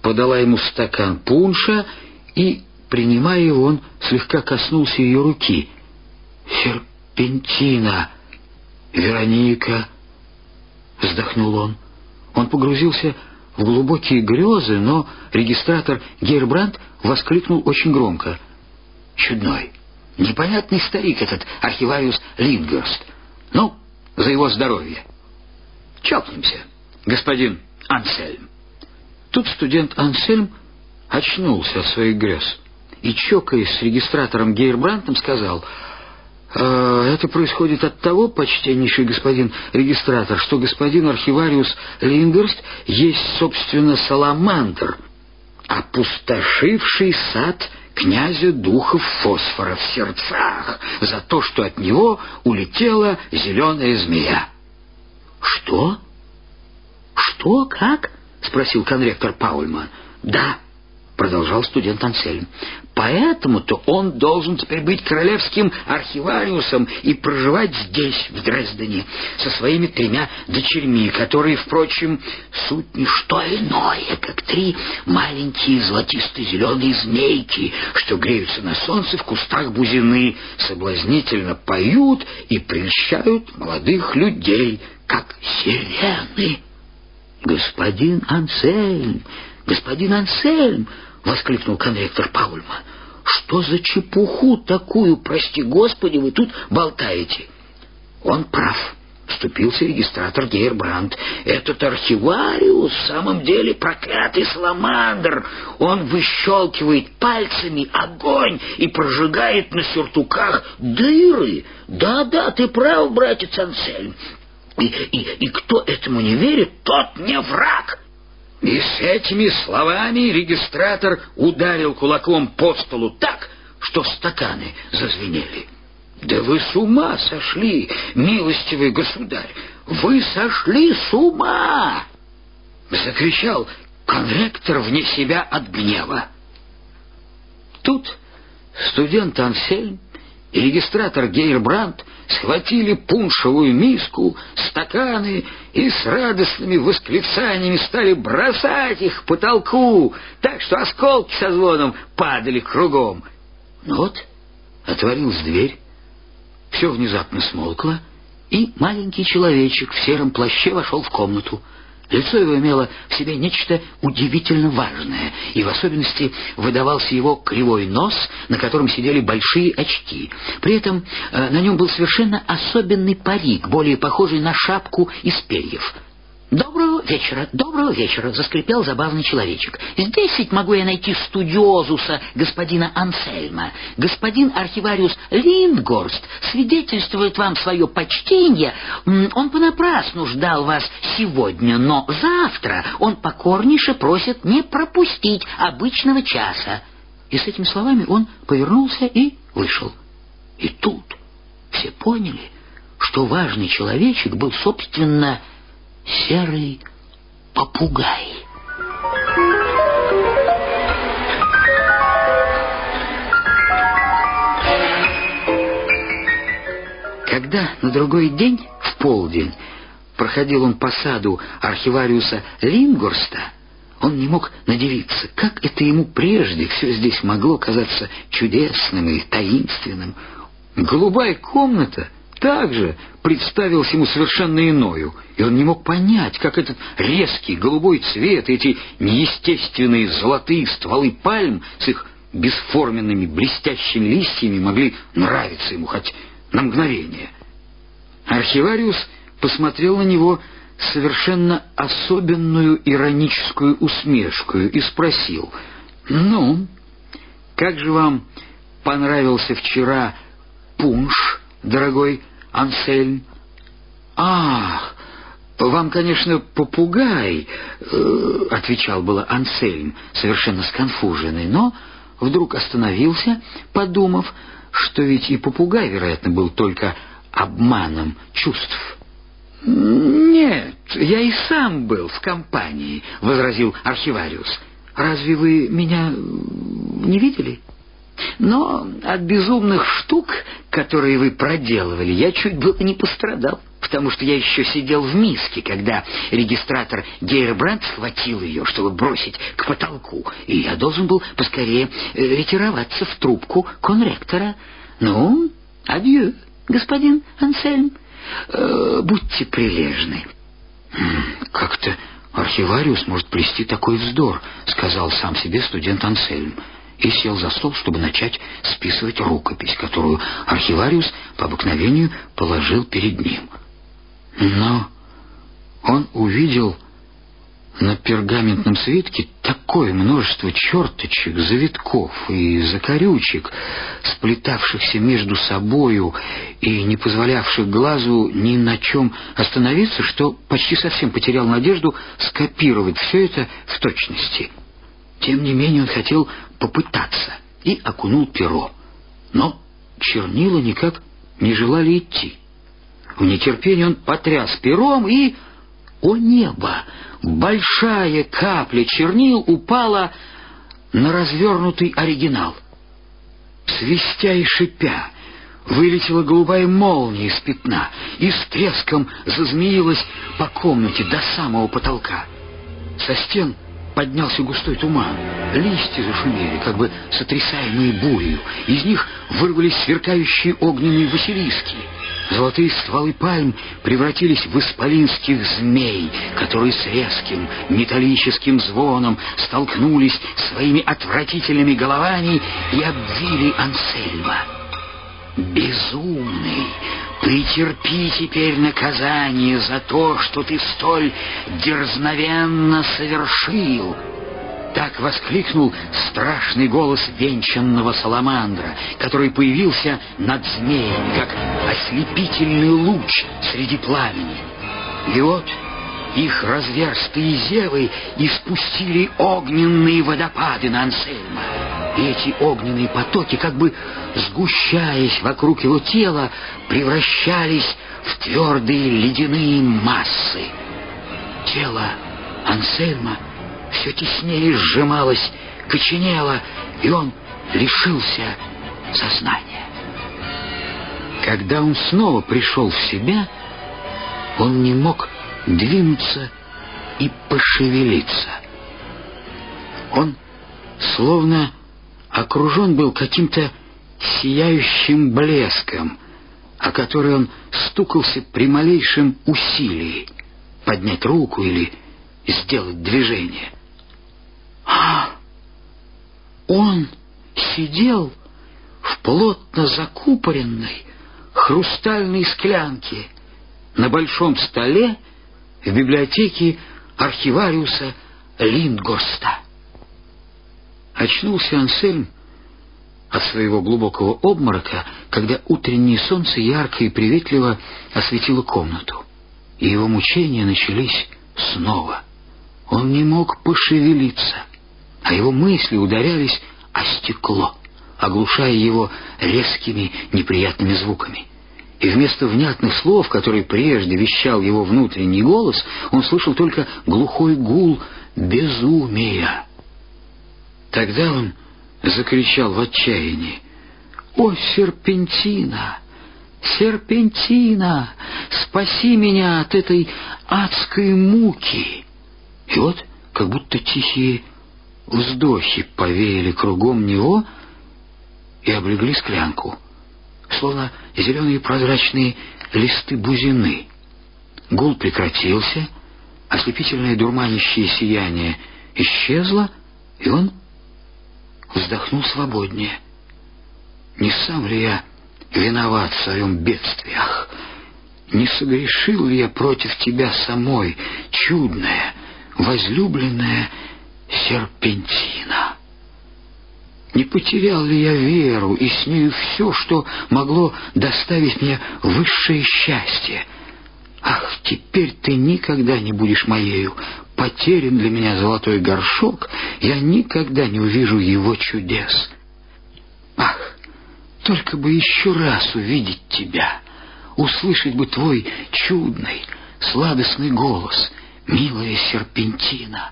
подала ему стакан пунша, и, принимая его, он слегка коснулся ее руки. «Серпентина! Вероника!» — вздохнул он. Он погрузился в глубокие грезы, но регистратор Гейрбранд воскликнул очень громко. «Чудной!» Непонятный старик этот архивариус Лингерст. Ну, за его здоровье. Чокнемся, господин Ансельм. Тут студент Ансельм очнулся от своих грез и, чокаясь с регистратором Гейрбрантом, сказал... «Э, «Это происходит от того, почтеннейший господин регистратор, что господин архивариус Лингерст есть, собственно, саламандр, опустошивший сад князя духов фосфора в сердцах за то, что от него улетела зеленая змея. «Что? Что? Как?» — спросил конректор Паульман. «Да», — продолжал студент Ансельм. «Поэтому-то он должен теперь быть королевским архивариусом и проживать здесь, в Дрездене, со своими тремя дочерьми, которые, впрочем, суть не что иное, как три маленькие золотисто-зеленые змейки, что греются на солнце в кустах бузины, соблазнительно поют и прельщают молодых людей, как сирены». «Господин Ансельм!» «Господин Ансельм!» —— воскликнул конректор Паульма. «Что за чепуху такую, прости господи, вы тут болтаете?» «Он прав», — вступился регистратор Гейрбранд. «Этот архивариус в самом деле проклятый саламандр. Он выщелкивает пальцами огонь и прожигает на сюртуках дыры. Да-да, ты прав, братец Ансельм. И, и, и кто этому не верит, тот не враг». И с этими словами регистратор ударил кулаком по столу так, что стаканы зазвенели. «Да вы с ума сошли, милостивый государь! Вы сошли с ума!» Закричал конректор вне себя от гнева. Тут студент Ансельм и регистратор Гейрбранд схватили пуншевую миску, стаканы и с радостными восклицаниями стали бросать их к потолку, так что осколки со звоном падали кругом. Ну вот отворилась дверь, все внезапно смолкло, и маленький человечек в сером плаще вошел в комнату. Лицо его имело в себе нечто удивительно важное, и в особенности выдавался его кривой нос, на котором сидели большие очки. При этом э, на нем был совершенно особенный парик, более похожий на шапку из перьев. «Доброго вечера, доброго вечера!» — заскрипел забавный человечек. «Здесь ведь могу я найти студиозуса господина Ансельма. Господин архивариус Линдгорст свидетельствует вам свое почтение. Он понапрасну ждал вас сегодня, но завтра он покорнейше просит не пропустить обычного часа». И с этими словами он повернулся и вышел. И тут все поняли, что важный человечек был, собственно, серый попугай. Когда на другой день, в полдень, проходил он по саду архивариуса Лингорста, он не мог надевиться, как это ему прежде все здесь могло казаться чудесным и таинственным. Голубая комната — также представилась ему совершенно иною, и он не мог понять, как этот резкий голубой цвет, эти неестественные золотые стволы пальм с их бесформенными блестящими листьями могли нравиться ему хоть на мгновение. Архивариус посмотрел на него совершенно особенную ироническую усмешку и спросил, «Ну, как же вам понравился вчера пунш, дорогой Ансельм. «Ах, вам, конечно, попугай», э, — отвечал было Ансельм, совершенно сконфуженный, но вдруг остановился, подумав, что ведь и попугай, вероятно, был только обманом чувств. «Нет, я и сам был в компании», — возразил архивариус. «Разве вы меня не видели?» Но от безумных штук, которые вы проделывали, я чуть было не пострадал, потому что я еще сидел в миске, когда регистратор Гейрбранд схватил ее, чтобы бросить к потолку, и я должен был поскорее э, ретироваться в трубку конректора. Ну, адью, господин Ансельм, э, будьте прилежны. «Как-то архивариус может плести такой вздор», — сказал сам себе студент Ансельм и сел за стол, чтобы начать списывать рукопись, которую архивариус по обыкновению положил перед ним. Но он увидел на пергаментном свитке такое множество черточек, завитков и закорючек, сплетавшихся между собою и не позволявших глазу ни на чем остановиться, что почти совсем потерял надежду скопировать все это в точности — тем не менее он хотел попытаться и окунул перо. Но чернила никак не желали идти. В нетерпении он потряс пером и... О небо! Большая капля чернил упала на развернутый оригинал. Свистя и шипя, вылетела голубая молния из пятна и с треском зазмеилась по комнате до самого потолка. Со стен поднялся густой туман. Листья зашумели, как бы сотрясаемые бурью. Из них вырвались сверкающие огненные василиски. Золотые стволы пальм превратились в исполинских змей, которые с резким металлическим звоном столкнулись своими отвратительными головами и обвили Ансельма. «Безумный, претерпи теперь наказание за то, что ты столь дерзновенно совершил!» Так воскликнул страшный голос венчанного саламандра, который появился над змеем, как ослепительный луч среди пламени. И вот их разверстые зевы испустили огненные водопады на Ансельма. И эти огненные потоки, как бы сгущаясь вокруг его тела, превращались в твердые ледяные массы. Тело Ансельма — все теснее сжималось, коченело, и он лишился сознания. Когда он снова пришел в себя, он не мог двинуться и пошевелиться. Он словно окружен был каким-то сияющим блеском, о который он стукался при малейшем усилии поднять руку или сделать движение. А он сидел в плотно закупоренной хрустальной склянке на большом столе в библиотеке архивариуса Линдгорста. Очнулся Ансельм от своего глубокого обморока, когда утреннее солнце ярко и приветливо осветило комнату, и его мучения начались снова. Он не мог пошевелиться а его мысли ударялись о стекло, оглушая его резкими неприятными звуками. И вместо внятных слов, которые прежде вещал его внутренний голос, он слышал только глухой гул безумия. Тогда он закричал в отчаянии. «О, серпентина! Серпентина! Спаси меня от этой адской муки!» И вот, как будто тихие Вздохи повеяли кругом него и облегли склянку, словно зеленые прозрачные листы бузины. Гул прекратился, ослепительное дурманящее сияние исчезло, и он вздохнул свободнее. Не сам ли я виноват в своем бедствии? Ах, не согрешил ли я против тебя самой, чудная, возлюбленная серпентина. Не потерял ли я веру и с нею все, что могло доставить мне высшее счастье? Ах, теперь ты никогда не будешь моею. Потерян для меня золотой горшок, я никогда не увижу его чудес. Ах, только бы еще раз увидеть тебя, услышать бы твой чудный, сладостный голос, милая серпентина.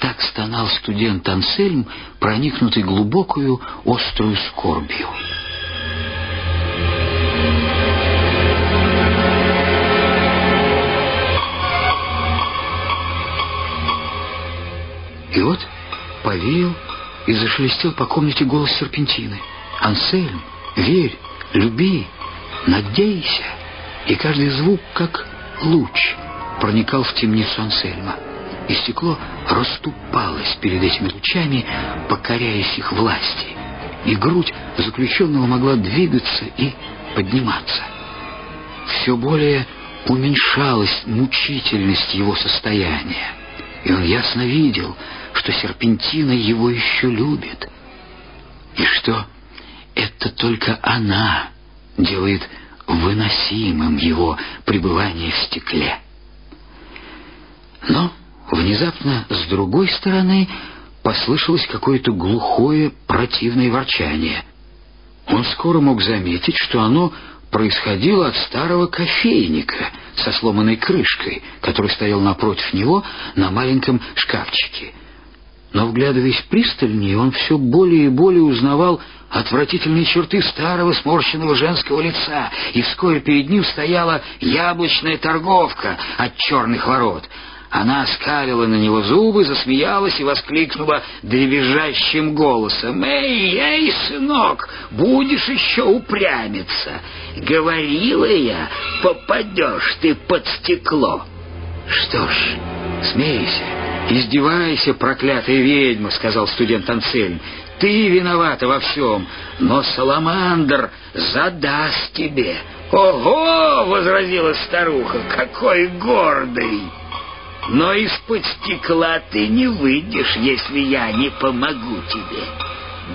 Так стонал студент Ансельм, проникнутый глубокую, острую скорбью. И вот повеял и зашелестел по комнате голос серпентины. «Ансельм, верь, люби, надейся!» И каждый звук, как луч, проникал в темницу Ансельма и стекло расступалось перед этими лучами, покоряясь их власти, и грудь заключенного могла двигаться и подниматься. Все более уменьшалась мучительность его состояния, и он ясно видел, что серпентина его еще любит, и что это только она делает выносимым его пребывание в стекле. Но Внезапно с другой стороны послышалось какое-то глухое противное ворчание. Он скоро мог заметить, что оно происходило от старого кофейника со сломанной крышкой, который стоял напротив него на маленьком шкафчике. Но, вглядываясь пристальнее, он все более и более узнавал отвратительные черты старого сморщенного женского лица, и вскоре перед ним стояла яблочная торговка от черных ворот — она оскалила на него зубы, засмеялась и воскликнула дребезжащим голосом. «Эй, эй, сынок, будешь еще упрямиться! Говорила я, попадешь ты под стекло. Что ж, смейся, издевайся, проклятая ведьма, сказал студент Ансельм. Ты виновата во всем, но Саламандр задаст тебе. «Ого!» — возразила старуха. «Какой гордый!» «Но из-под стекла ты не выйдешь, если я не помогу тебе.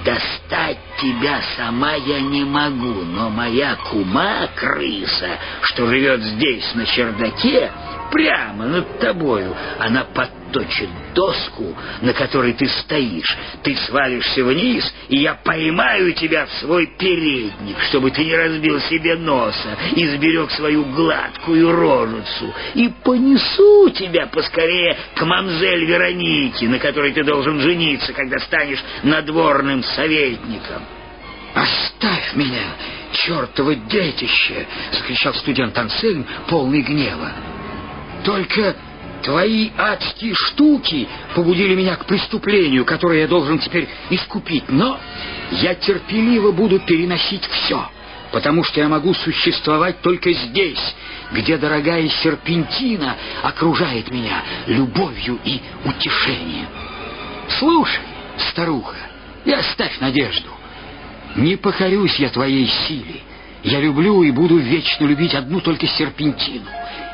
Достать тебя сама я не могу, но моя кума, крыса, что живет здесь на чердаке, прямо над тобою. Она подточит доску, на которой ты стоишь. Ты свалишься вниз, и я поймаю тебя в свой передник, чтобы ты не разбил себе носа и сберег свою гладкую рожицу. И понесу тебя поскорее к мамзель Веронике, на которой ты должен жениться, когда станешь надворным советником. «Оставь меня, чертово детище!» — закричал студент Ансельм, полный гнева. Только твои адские штуки побудили меня к преступлению, которое я должен теперь искупить. Но я терпеливо буду переносить все, потому что я могу существовать только здесь, где дорогая серпентина окружает меня любовью и утешением. Слушай, старуха, и оставь надежду. Не покорюсь я твоей силе. Я люблю и буду вечно любить одну только серпентину.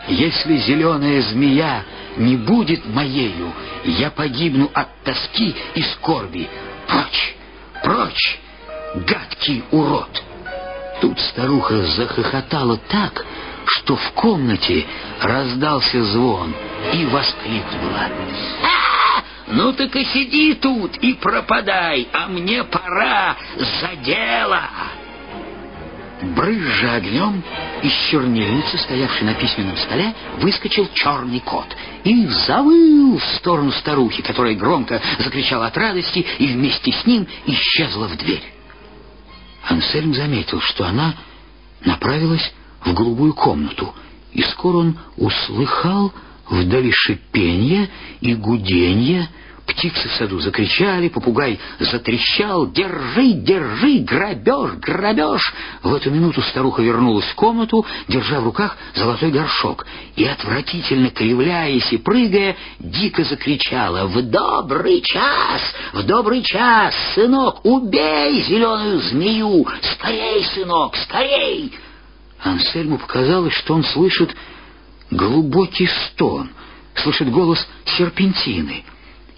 Если зеленая змея не будет моею, я погибну от тоски и скорби. Прочь, прочь, гадкий урод!» Тут старуха захохотала так, что в комнате раздался звон и воскликнула. «А, ну так и сиди тут и пропадай, а мне пора за дело!» Брызжа огнем, из чернильницы, стоявшей на письменном столе, выскочил черный кот и завыл в сторону старухи, которая громко закричала от радости и вместе с ним исчезла в дверь. Ансельм заметил, что она направилась в голубую комнату, и скоро он услыхал вдали шипенье и гуденье, Птицы в саду закричали, попугай затрещал. «Держи, держи! Грабеж, грабеж!» В эту минуту старуха вернулась в комнату, держа в руках золотой горшок, и, отвратительно кривляясь и прыгая, дико закричала «В добрый час! В добрый час! Сынок, убей зеленую змею! Скорей, сынок, скорей!» Ансельму показалось, что он слышит глубокий стон, слышит голос серпентины —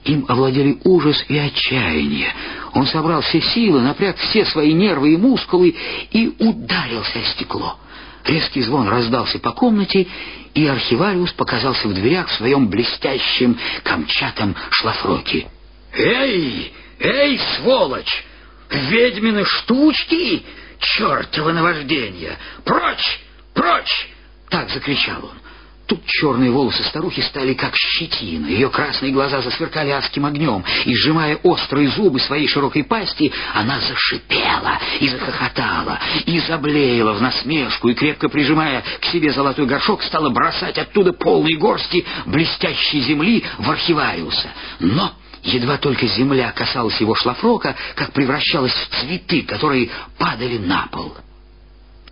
им овладели ужас и отчаяние. Он собрал все силы, напряг все свои нервы и мускулы и ударился о стекло. Резкий звон раздался по комнате, и архивариус показался в дверях в своем блестящем камчатом шлафроке. «Эй, эй, сволочь! Ведьмины штучки! Чертово наваждение! Прочь, прочь!» — так закричал он. Тут черные волосы старухи стали как щетина, ее красные глаза засверкали адским огнем, и, сжимая острые зубы своей широкой пасти, она зашипела и захохотала, и заблеяла в насмешку, и, крепко прижимая к себе золотой горшок, стала бросать оттуда полные горсти блестящей земли в архивариуса. Но... Едва только земля касалась его шлафрока, как превращалась в цветы, которые падали на пол.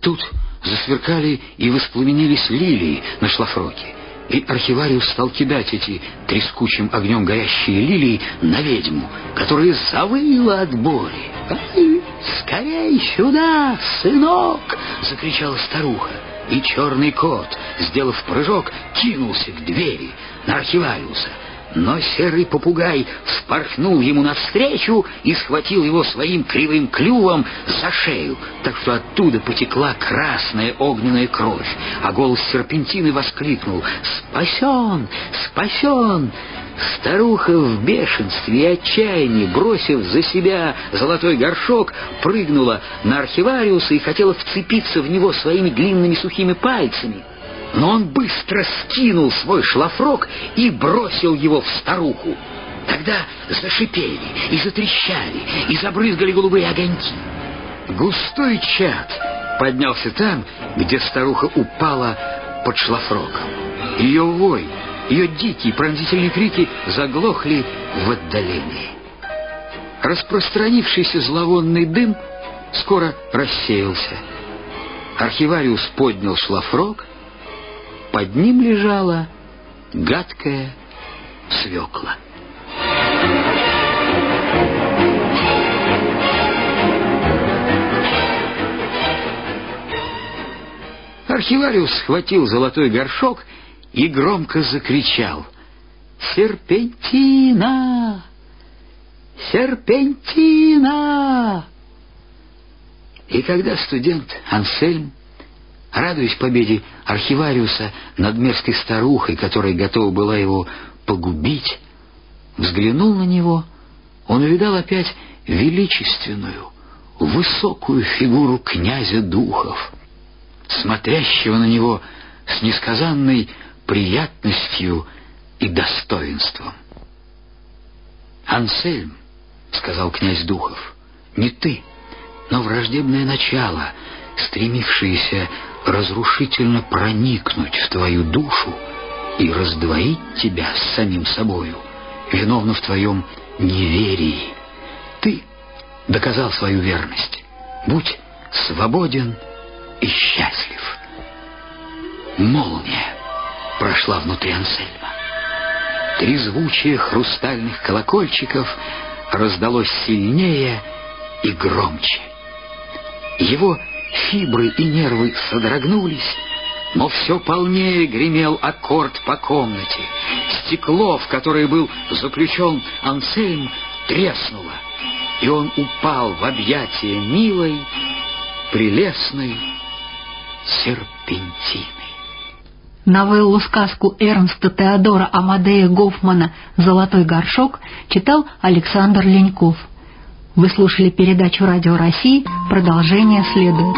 Тут засверкали и воспламенились лилии на шлафроке. И архивариус стал кидать эти трескучим огнем горящие лилии на ведьму, которая завыла от боли. «Ай, скорей сюда, сынок!» — закричала старуха. И черный кот, сделав прыжок, кинулся к двери на архивариуса. Но серый попугай вспорхнул ему навстречу и схватил его своим кривым клювом за шею, так что оттуда потекла красная огненная кровь, а голос серпентины воскликнул «Спасен! Спасен!» Старуха в бешенстве и отчаянии, бросив за себя золотой горшок, прыгнула на архивариуса и хотела вцепиться в него своими длинными сухими пальцами но он быстро скинул свой шлафрок и бросил его в старуху. Тогда зашипели и затрещали, и забрызгали голубые огоньки. Густой чад поднялся там, где старуха упала под шлафроком. Ее вой, ее дикие пронзительные крики заглохли в отдалении. Распространившийся зловонный дым скоро рассеялся. Архивариус поднял шлафрок, под ним лежала гадкая свекла. Архивариус схватил золотой горшок и громко закричал «Серпентина! Серпентина!» И когда студент Ансельм, радуясь победе архивариуса над мерзкой старухой, которая готова была его погубить, взглянул на него, он увидал опять величественную, высокую фигуру князя духов, смотрящего на него с несказанной приятностью и достоинством. «Ансельм», — сказал князь Духов, — «не ты, но враждебное начало, стремившееся разрушительно проникнуть в твою душу и раздвоить тебя с самим собою, виновно в твоем неверии. Ты доказал свою верность. Будь свободен и счастлив. Молния прошла внутри Ансельма. Трезвучие хрустальных колокольчиков раздалось сильнее и громче. Его фибры и нервы содрогнулись, но все полнее гремел аккорд по комнате. Стекло, в которое был заключен Ансельм, треснуло, и он упал в объятия милой, прелестной серпентины. Новеллу-сказку Эрнста Теодора Амадея Гофмана «Золотой горшок» читал Александр Леньков. Вы слушали передачу «Радио России». Продолжение следует.